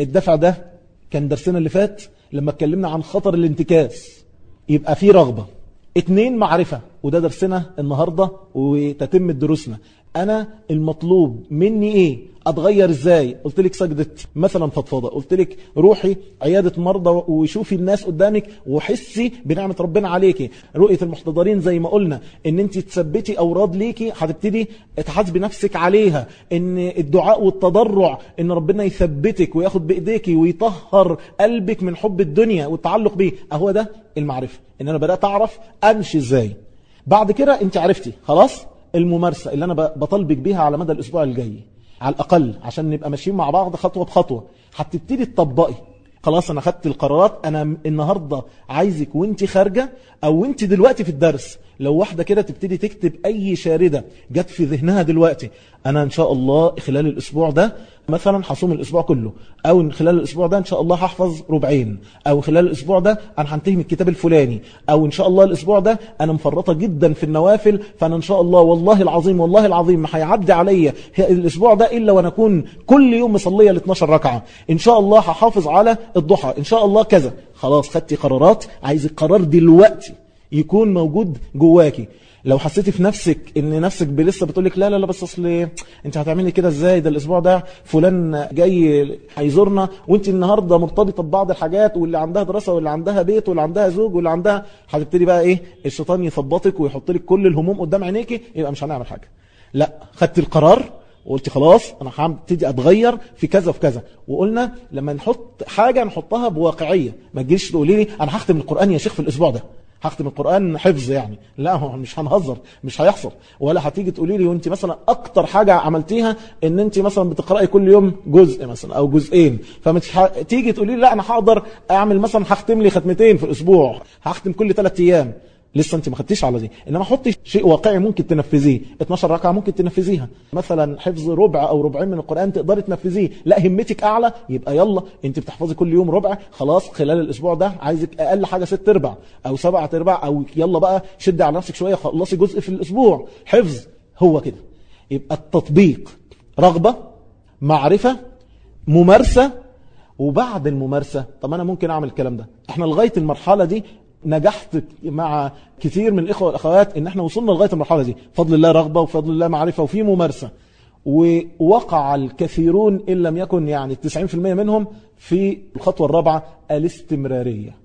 الدافع ده كان درسنا اللي فات لما اتكلمنا عن خطر الانتكاس. يبقى فيه رغبة. اتنين معرفة وده درسنا النهاردة وتتم دروسنا. أنا المطلوب مني إيه؟ أتغير إزاي؟ قلت لك سجدة مثلا فضفضة. قلت لك روحي عيادة مرضى وشوفي الناس قدامك وحسي بنعمة ربنا عليكي. رؤية المحتضرين زي ما قلنا إن أنت تثبتي أوراد ليكي هتبتدي تحاسبي نفسك عليها. إن الدعاء والتضرع إن ربنا يثبتك وياخد بإيديكي ويطهر قلبك من حب الدنيا والتعلق بيه. أهو ده المعرفة. إن أنا بدأت أعرف أمشي إزاي. بعد كده أنت عرفتي خلاص الممارسة اللي أنا بطلبك بيها على مدى الأسبوع الجاي. على الأقل عشان نبقى ماشيين مع بعض خطوة بخطوة. هتبتدي تطبقي. خلاص أنا خدت القرارات أنا النهاردة عايزك وأنت خارجة أو وانت دلوقتي في الدرس. لو واحدة كده تبتدي تكتب أي شاردة جت في ذهنها دلوقتي أنا إن شاء الله خلال الأسبوع ده مثلا هصوم الأسبوع كله أو خلال الأسبوع ده إن شاء الله هحفظ ربعين أو خلال الأسبوع ده أنا هنتهي من الكتاب الفلاني أو إن شاء الله الأسبوع ده أنا مفرطة جدا في النوافل فأنا إن شاء الله والله العظيم والله العظيم ما هيعدي عليا الأسبوع ده إلا وأنا أكون كل يوم مصلية ل 12 ركعة. إن شاء الله هحافظ على الضحى إن شاء الله كذا. خلاص خدتي قرارات عايز القرار دلوقتي. يكون موجود جواكي. لو حسيتي في نفسك إن نفسك لسه بتقول لك لا لا لا بس أصل أنت هتعملي كده إزاي؟ ده الأسبوع ده فلان جاي هيزورنا وأنت النهارده مرتبطة ببعض الحاجات واللي عندها دراسة واللي عندها بيت واللي عندها زوج واللي عندها هتبتدي بقى إيه؟ الشيطان يثبطك ويحط لك كل الهموم قدام عينيكي يبقى مش هنعمل حاجة. لا خدت القرار وقلت خلاص أنا هبتدي أتغير في كذا وفي كذا. وقلنا لما نحط حاجة نحطها بواقعية. ما تجيش تقولي لي أنا هختم القرآن يا شيخ في الأسبوع ده. هختم القرآن حفظ يعني. لا مش هنهزر مش هيحصل. ولا هتيجي تقولي لي وانت مثلا أكتر حاجة عملتيها إن انت مثلا بتقرأي كل يوم جزء مثلا أو جزئين. فمش تيجي تقولي لي لا أنا هقدر أعمل مثلا هختم لي ختمتين في الأسبوع. هختم كل ثلاث أيام. لسه انت ما خدتيش على دي. انما حطي شيء واقعي ممكن تنفذيه. 12 ركعة ممكن تنفذيها. مثلا حفظ ربع أو ربعين من القرآن تقدري تنفذيه. لا همتك أعلى. يبقى يلا انت بتحفظي كل يوم ربع. خلاص خلال الأسبوع ده عايزك أقل حاجة ست ارباع أو سبعة ارباع أو يلا بقى شدي على نفسك شوية خلصي جزء في الأسبوع. حفظ هو كده. يبقى التطبيق رغبة معرفة ممارسة وبعد الممارسة طب أنا ممكن أعمل الكلام ده. إحنا لغاية المرحلة دي نجحت مع كثير من الإخوة والأخوات إن إحنا وصلنا لغاية المرحلة دي. فضل الله رغبة وفضل الله معرفة وفي ممارسة. ووقع الكثيرون إن لم يكن يعني 90% منهم في الخطوة الرابعة الاستمرارية.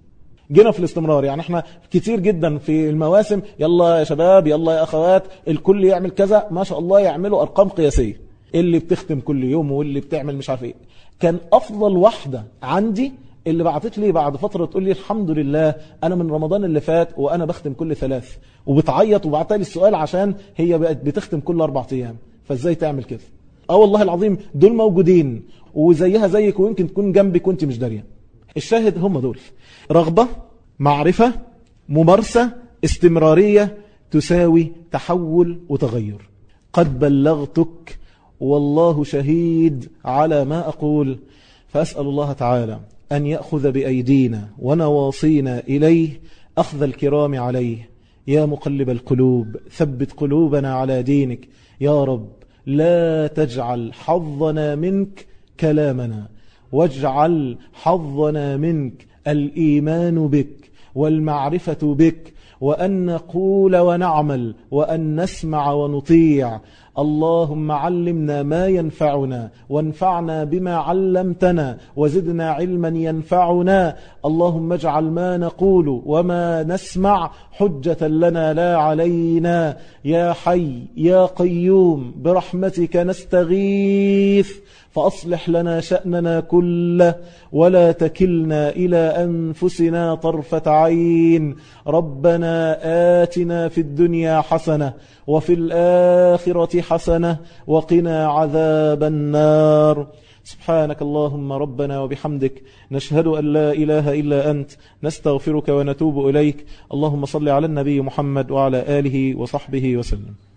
جينا في الاستمرار. يعني إحنا كتير جدا في المواسم يلا يا شباب يلا يا أخوات الكل يعمل كذا ما شاء الله يعملوا أرقام قياسية. اللي بتختم كل يوم واللي بتعمل مش عارف إيه. كان أفضل واحدة عندي اللي بعتت لي بعد فترة تقول لي الحمد لله أنا من رمضان اللي فات وأنا بختم كل ثلاث. وبتعيط وبعتها لي السؤال عشان هي بقت بتختم كل أربع أيام. فإزاي تعمل كده؟ آه والله العظيم دول موجودين وزيها زيك ويمكن تكون جنبك وانت مش دارية. الشاهد هم دول. رغبة معرفة ممارسة استمرارية تساوي تحول وتغير. قد بلغتك والله شهيد على ما أقول. فأسأل الله تعالى أن يأخذ بأيدينا ونواصينا إليه. أخذ الكرام عليه. يا مقلب القلوب ثبت قلوبنا على دينك. يا رب لا تجعل حظنا منك كلامنا. واجعل حظنا منك الإيمان بك والمعرفة بك وأن نقول ونعمل وأن نسمع ونطيع. اللهم علمنا ما ينفعنا وانفعنا بما علمتنا وزدنا علما ينفعنا. اللهم اجعل ما نقول وما نسمع حجة لنا لا علينا. يا حي يا قيوم برحمتك نستغيث. فأصلح لنا شأننا كله ولا تكلنا إلى أنفسنا طرفة عين. ربنا آتنا في الدنيا حسنة وفي الآخرة حسنة وقنا عذاب النار. سبحانك اللهم ربنا وبحمدك نشهد أن لا إله إلا أنت نستغفرك ونتوب إليك. اللهم صل على النبي محمد وعلى آله وصحبه وسلم.